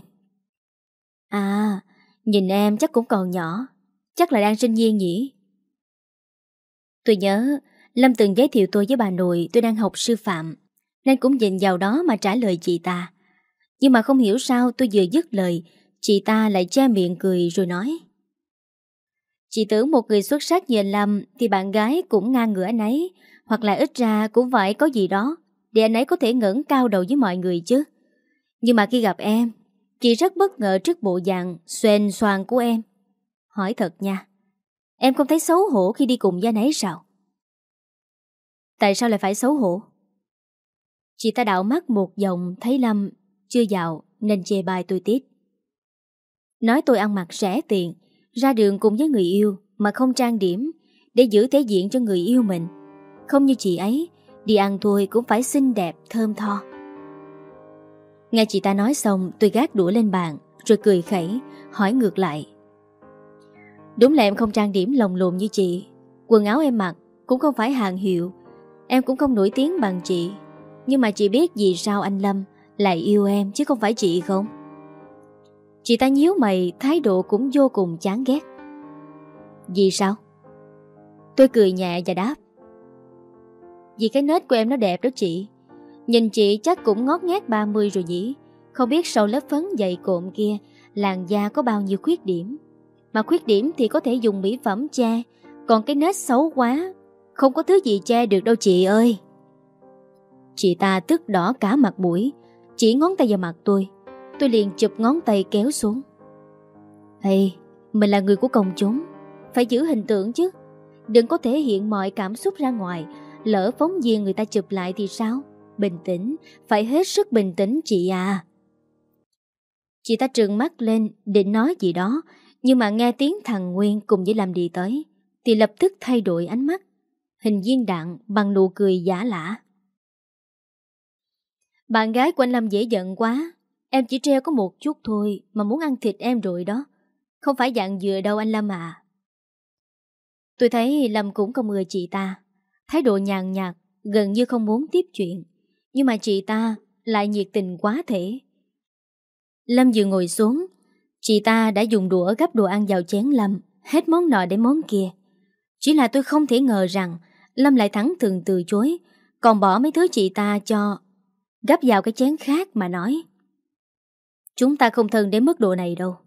À Nhìn em chắc cũng còn nhỏ, Chắc là đang sinh viên nhỉ? Tôi nhớ Lâm từng giới thiệu tôi với bà nội, tôi đang học sư phạm, Nên cũng nhìn vào đó mà trả lời chị ta. Nhưng mà không hiểu sao tôi vừa dứt lời, Chị ta lại che miệng cười rồi nói. Chị tưởng một người xuất sắc như anh Lâm Thì bạn gái cũng ngang ngửa anh ấy, Hoặc là ít ra cũng phải có gì đó Để anh ấy có thể ngẩng cao đầu với mọi người chứ. Nhưng mà khi gặp em, Chị rất bất ngờ trước bộ dạng Xoèn xoàng của em. Hỏi thật nha, Em không thấy xấu hổ khi đi cùng với anh ấy sao? Tại sao lại phải xấu hổ? Chị ta đảo mắt một dòng Thấy Lâm chưa giàu Nên chê bài tôi tiếp. Nói tôi ăn mặc rẻ tiền Ra đường cùng với người yêu Mà không trang điểm Để giữ thể diện cho người yêu mình. Không như chị ấy Đi ăn thôi cũng phải xinh đẹp, thơm tho. Nghe chị ta nói xong Tôi gác đũa lên bàn Rồi cười khẩy, hỏi ngược lại. Đúng là em không trang điểm lồng lộn như chị Quần áo em mặc Cũng không phải hàng hiệu Em cũng không nổi tiếng bằng chị. Nhưng mà chị biết vì sao anh Lâm Lại yêu em chứ không phải chị không? Chị ta nhíu mày, Thái độ cũng vô cùng chán ghét. Vì sao? Tôi cười nhẹ và đáp. Vì cái nết của em nó đẹp đó chị. Nhìn chị chắc cũng ngót nghét 30 rồi nhỉ. Không biết sau lớp phấn dày cộm kia, Làn da có bao nhiêu khuyết điểm. Mà khuyết điểm thì có thể dùng mỹ phẩm che, Còn cái nết xấu quá không có thứ gì che được đâu chị ơi. Chị ta tức đỏ cả mặt mũi, Chỉ ngón tay vào mặt tôi. Tôi liền chụp ngón tay kéo xuống. Hey Mình là người của công chúng, Phải giữ hình tượng chứ. Đừng có thể hiện mọi cảm xúc ra ngoài, Lỡ phóng viên người ta chụp lại thì sao? Bình tĩnh, Phải hết sức bình tĩnh chị à. Chị ta trừng mắt lên, Định nói gì đó, Nhưng mà nghe tiếng thằng Nguyên cùng với làm đi tới, Thì lập tức thay đổi ánh mắt. Hình viên đạn bằng nụ cười giả lả Bạn gái của anh Lâm dễ giận quá Em chỉ treo có một chút thôi Mà muốn ăn thịt em rồi đó Không phải dạng dừa đâu anh Lâm à Tôi thấy Lâm cũng không ưa chị ta. Thái độ nhàn nhạt, gần như không muốn tiếp chuyện. Nhưng mà chị ta lại nhiệt tình quá thể. Lâm vừa ngồi xuống, chị ta đã dùng đũa gắp đồ ăn vào chén Lâm, hết món nọ đến món kia. Chỉ là tôi không thể ngờ rằng Lâm lại thắng thường từ chối, còn bỏ mấy thứ chị ta cho gắp vào cái chén khác mà nói. Chúng ta không thân đến mức độ này đâu.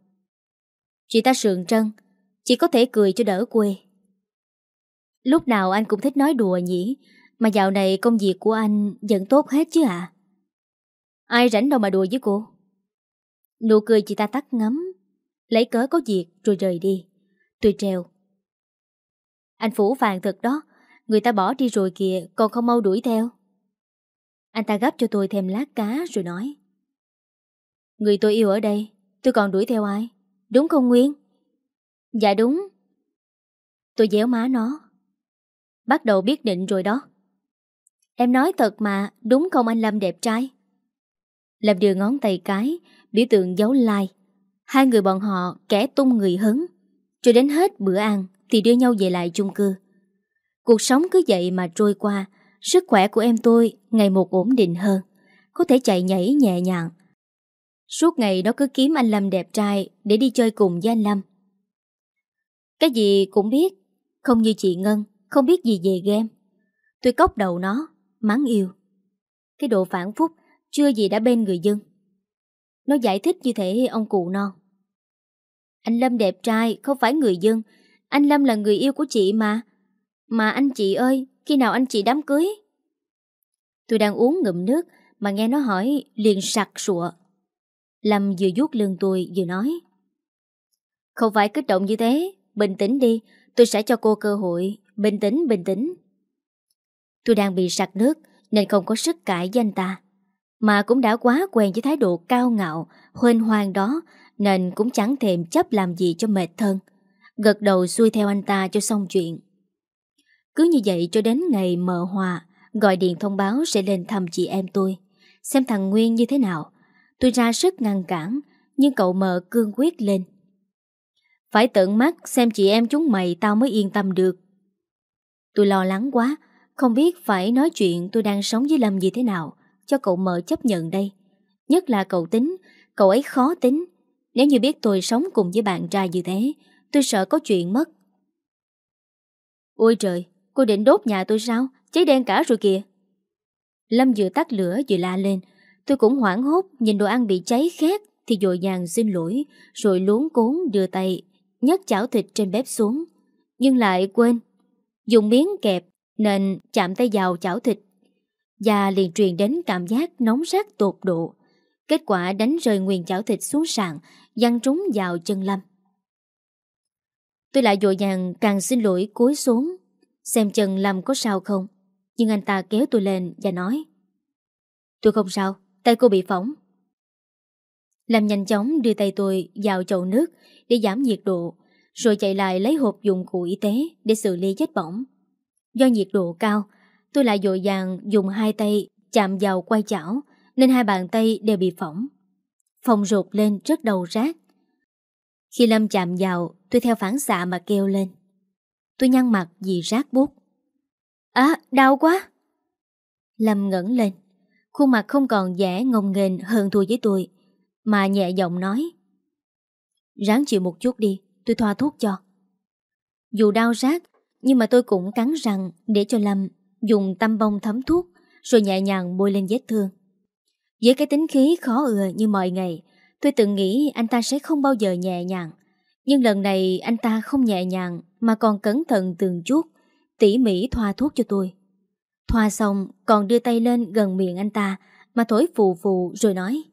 Chị ta sườn trân, chỉ có thể cười cho đỡ quê. Lúc nào anh cũng thích nói đùa nhỉ, mà dạo này công việc của anh vẫn tốt hết chứ ạ. Ai rảnh đâu mà đùa với cô. Nụ cười chị ta tắt ngấm, lấy cớ có việc rồi rời đi. Tôi treo. Anh phủ phàng thật đó, người ta bỏ đi rồi kìa, còn không mau đuổi theo. Anh ta gấp cho tôi thêm lát cá rồi nói. Người tôi yêu ở đây, tôi còn đuổi theo ai? Đúng không Nguyên? Dạ đúng. Tôi déo má nó. Bắt đầu biết định rồi đó. Em nói thật mà, đúng không anh Lâm đẹp trai? Lâm đưa ngón tay cái, biểu tượng dấu like. Hai người bọn họ kẻ tung người hứng. Cho đến hết bữa ăn thì đưa nhau về lại chung cư. Cuộc sống cứ vậy mà trôi qua, sức khỏe của em tôi ngày một ổn định hơn. Có thể chạy nhảy nhẹ nhàng. Suốt ngày nó cứ kiếm anh Lâm đẹp trai để đi chơi cùng với anh Lâm. Cái gì cũng biết, không như chị Ngân, không biết gì về game. Tôi cốc đầu nó, mắng yêu. Cái độ phản phúc chưa gì đã bên người dân. Nó giải thích như thế ông cụ non. Anh Lâm đẹp trai, không phải người dân. Anh Lâm là người yêu của chị mà. Mà anh chị ơi, khi nào anh chị đám cưới? Tôi đang uống ngụm nước mà nghe nó hỏi liền sặc sụa. Lâm vừa vuốt lưng tôi vừa nói. Không phải kích động như thế, bình tĩnh đi, tôi sẽ cho cô cơ hội. Bình tĩnh, bình tĩnh. Tôi đang bị sặc nước nên không có sức cãi với anh ta. Mà cũng đã quá quen với thái độ cao ngạo, huênh hoang đó nên cũng chẳng thèm chấp làm gì cho mệt thân. Gật đầu xuôi theo anh ta cho xong chuyện. Cứ như vậy cho đến ngày mờ hòa, gọi điện thông báo sẽ lên thăm chị em tôi. Xem thằng Nguyên như thế nào. Tôi ra sức ngăn cản, nhưng cậu mờ cương quyết lên. Phải tận mắt xem chị em chúng mày tao mới yên tâm được. Tôi lo lắng quá, không biết phải nói chuyện tôi đang sống với Lâm như thế nào cho cậu mờ chấp nhận đây. Nhất là cậu tính, cậu ấy khó tính. Nếu như biết tôi sống cùng với bạn trai như thế, tôi sợ có chuyện mất. Ôi trời, cô định đốt nhà tôi sao? Cháy đen cả rồi kìa. Lâm vừa tắt lửa vừa la lên. Tôi cũng hoảng hốt nhìn đồ ăn bị cháy khét thì dội dàng xin lỗi rồi luống cuốn đưa tay nhấc chảo thịt trên bếp xuống. Nhưng lại quên. Dùng miếng kẹp nên chạm tay vào chảo thịt và liền truyền đến cảm giác nóng rát tột độ. Kết quả đánh rơi nguyên chảo thịt xuống sàn, văng trúng vào chân Lâm. Tôi lại dội dàng càng xin lỗi cúi xuống, xem chân Lâm có sao không. Nhưng anh ta kéo tôi lên và nói Tôi không sao, tay cô bị phỏng. Lâm nhanh chóng đưa tay tôi vào chậu nước để giảm nhiệt độ, rồi chạy lại lấy hộp dụng cụ y tế để xử lý vết bỏng. Do nhiệt độ cao, tôi lại dội dàng dùng hai tay chạm vào quay chảo, nên hai bàn tay đều bị phỏng. Phòng rột lên rất đầu rác Khi Lâm chạm vào, tôi theo phản xạ mà kêu lên. Tôi nhăn mặt vì rác bút. À, đau quá! Lâm ngẩn lên. Khuôn mặt không còn vẻ ngông nghênh hơn thua với tôi, mà nhẹ giọng nói. Ráng chịu một chút đi, tôi thoa thuốc cho. Dù đau rát, nhưng mà tôi cũng cắn răng để cho Lâm dùng tăm bông thấm thuốc rồi nhẹ nhàng bôi lên vết thương. Với cái tính khí khó ưa như mọi ngày, tôi từng nghĩ anh ta sẽ không bao giờ nhẹ nhàng. Nhưng lần này anh ta không nhẹ nhàng mà còn cẩn thận từng chút, tỉ mỉ thoa thuốc cho tôi. Thoa xong còn đưa tay lên gần miệng anh ta mà thổi phù phù rồi nói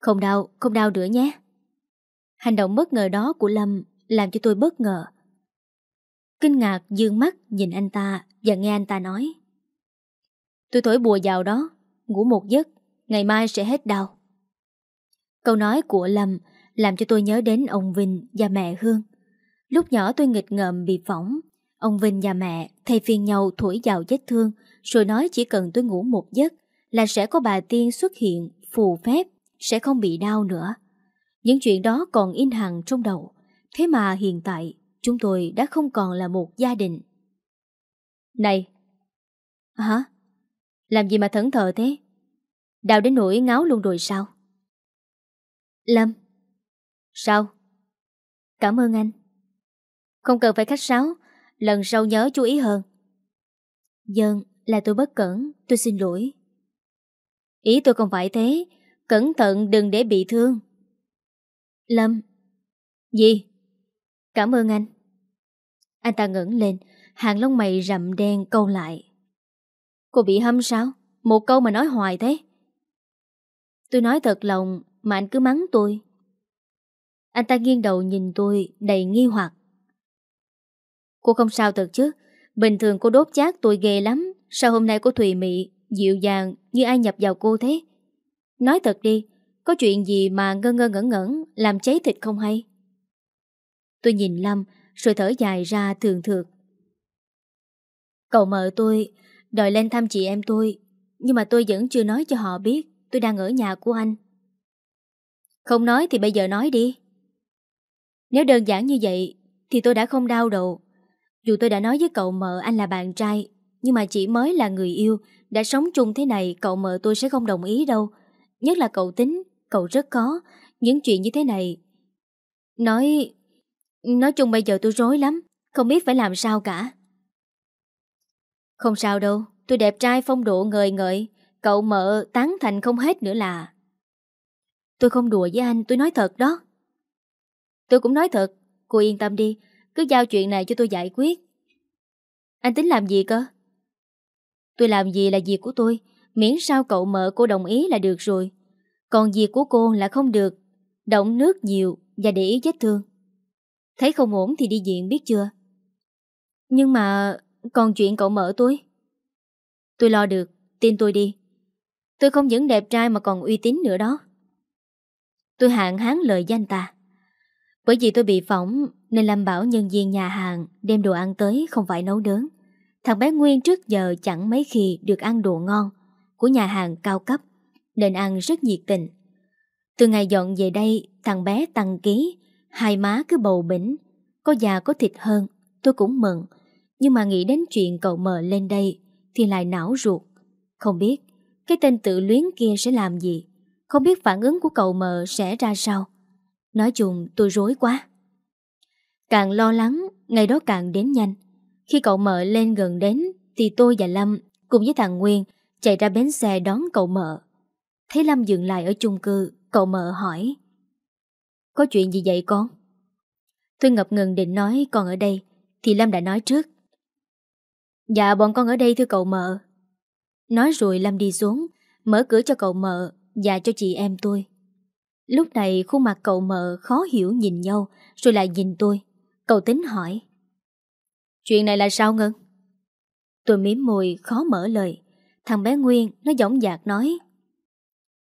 Không đau, không đau nữa nhé. Hành động bất ngờ đó của Lâm làm cho tôi bất ngờ. Kinh ngạc dương mắt nhìn anh ta và nghe anh ta nói. Tôi thổi bùa vào đó, ngủ một giấc, ngày mai sẽ hết đau. Câu nói của Lâm làm cho tôi nhớ đến ông Vinh và mẹ Hương. Lúc nhỏ tôi nghịch ngợm bị phỏng, ông Vinh và mẹ thay phiên nhau thổi vào vết thương rồi nói chỉ cần tôi ngủ một giấc là sẽ có bà Tiên xuất hiện, phù phép, sẽ không bị đau nữa. Những chuyện đó còn in hằn trong đầu. Thế mà hiện tại chúng tôi đã không còn là một gia đình. Này! Hả? Làm gì mà thẫn thờ thế? Đào đến nỗi ngáo luôn rồi sao? Lâm! Sao? Cảm ơn anh. Không cần phải khách sáo, lần sau nhớ chú ý hơn. Dân, là tôi bất cẩn, tôi xin lỗi. Ý tôi không phải thế, cẩn thận đừng để bị thương. Lâm. Gì? Cảm ơn anh. Anh ta ngẩng lên, hàng lông mày rậm đen câu lại. Cô bị hâm sao? Một câu mà nói hoài thế. Tôi nói thật lòng mà anh cứ mắng tôi. Anh ta nghiêng đầu nhìn tôi đầy nghi hoặc. Cô không sao thật chứ? Bình thường cô đốt chát tôi ghê lắm. Sao hôm nay cô thùy mị, dịu dàng như ai nhập vào cô thế? Nói thật đi, có chuyện gì mà ngơ ngơ ngẩn ngẩn làm cháy thịt không hay? Tôi nhìn Lâm rồi thở dài ra thường thượt. Cậu mợ tôi đòi lên thăm chị em tôi nhưng mà tôi vẫn chưa nói cho họ biết tôi đang ở nhà của anh. Không nói thì bây giờ nói đi. Nếu đơn giản như vậy thì tôi đã không đau đầu. Dù tôi đã nói với cậu mợ anh là bạn trai nhưng mà chỉ mới là người yêu đã sống chung thế này cậu mợ tôi sẽ không đồng ý đâu. Nhất là cậu tính cậu rất có những chuyện như thế này. Nói... Nói chung bây giờ tôi rối lắm, không biết phải làm sao cả. Không sao đâu, tôi đẹp trai phong độ ngời ngợi, cậu mợ tán thành không hết nữa là. Tôi không đùa với anh, tôi nói thật đó. Tôi cũng nói thật, cô yên tâm đi, cứ giao chuyện này cho tôi giải quyết. Anh tính làm gì cơ? Tôi làm gì là việc của tôi, miễn sao cậu mợ cô đồng ý là được rồi. Còn việc của cô là không được Động nước nhiều và để ý vết thương Thấy không ổn thì đi viện biết chưa Nhưng mà Còn chuyện cậu mở tôi Tôi lo được, tin tôi đi Tôi không những đẹp trai mà còn uy tín nữa đó Tôi hạn hán lời với anh ta Bởi vì tôi bị phỏng nên Lâm bảo nhân viên nhà hàng Đem đồ ăn tới không phải nấu nướng Thằng bé Nguyên trước giờ chẳng mấy khi Được ăn đồ ngon Của nhà hàng cao cấp nên ăn rất nhiệt tình. Từ ngày dọn về đây, thằng bé tăng ký, hai má cứ bầu bỉnh, có già có thịt hơn, tôi cũng mừng. Nhưng mà nghĩ đến chuyện cậu mờ lên đây thì lại não ruột. Không biết cái tên tự luyến kia sẽ làm gì, không biết phản ứng của cậu mờ sẽ ra sao. Nói chung tôi rối quá. Càng lo lắng, ngày đó càng đến nhanh. Khi cậu mợ lên gần đến thì tôi và Lâm cùng với thằng Nguyên chạy ra bến xe đón cậu mợ. Thấy Lâm dừng lại ở chung cư, cậu mợ hỏi. Có chuyện gì vậy con? Tôi ngập ngừng định nói con ở đây, thì Lâm đã nói trước. Dạ bọn con ở đây thưa cậu mợ. Nói rồi Lâm đi xuống, mở cửa cho cậu mợ và cho chị em tôi. Lúc này khuôn mặt cậu mợ khó hiểu nhìn nhau rồi lại nhìn tôi. Cậu tính hỏi. Chuyện này là sao Ngân? Tôi miếm môi khó mở lời. Thằng bé Nguyên nó giọng dạc nói.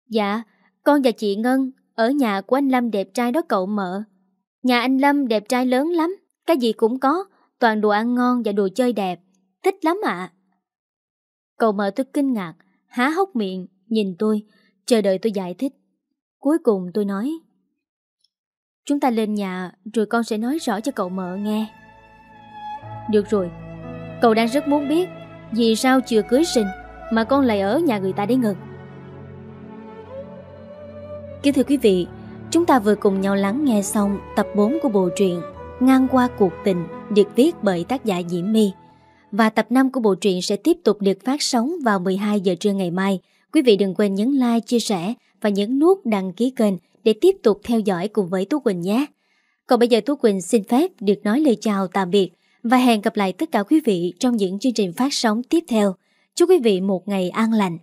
Dạ, con và chị Ngân ở nhà của anh Lâm đẹp trai đó cậu mợ. Nhà anh Lâm đẹp trai lớn lắm, cái gì cũng có, toàn đồ ăn ngon và đồ chơi đẹp. Thích lắm ạ. Cậu mợ tôi kinh ngạc, há hốc miệng, nhìn tôi, chờ đợi tôi giải thích. Cuối cùng tôi nói Chúng ta lên nhà rồi con sẽ nói rõ cho cậu mợ nghe. Được rồi, cậu đang rất muốn biết vì sao chưa cưới sinh mà con lại ở nhà người ta đấy ngừng. Kính thưa quý vị, chúng ta vừa cùng nhau lắng nghe xong tập 4 của bộ truyện Ngang qua cuộc tình được viết bởi tác giả Diễm My. Và tập 5 của bộ truyện sẽ tiếp tục được phát sóng vào 12 giờ trưa ngày mai. Quý vị đừng quên nhấn like, chia sẻ và nhấn nút đăng ký kênh để tiếp tục theo dõi cùng với Tú Quỳnh nhé. Còn bây giờ Tú Quỳnh xin phép được nói lời chào tạm biệt và hẹn gặp lại tất cả quý vị trong những chương trình phát sóng tiếp theo. Chúc quý vị một ngày an lành.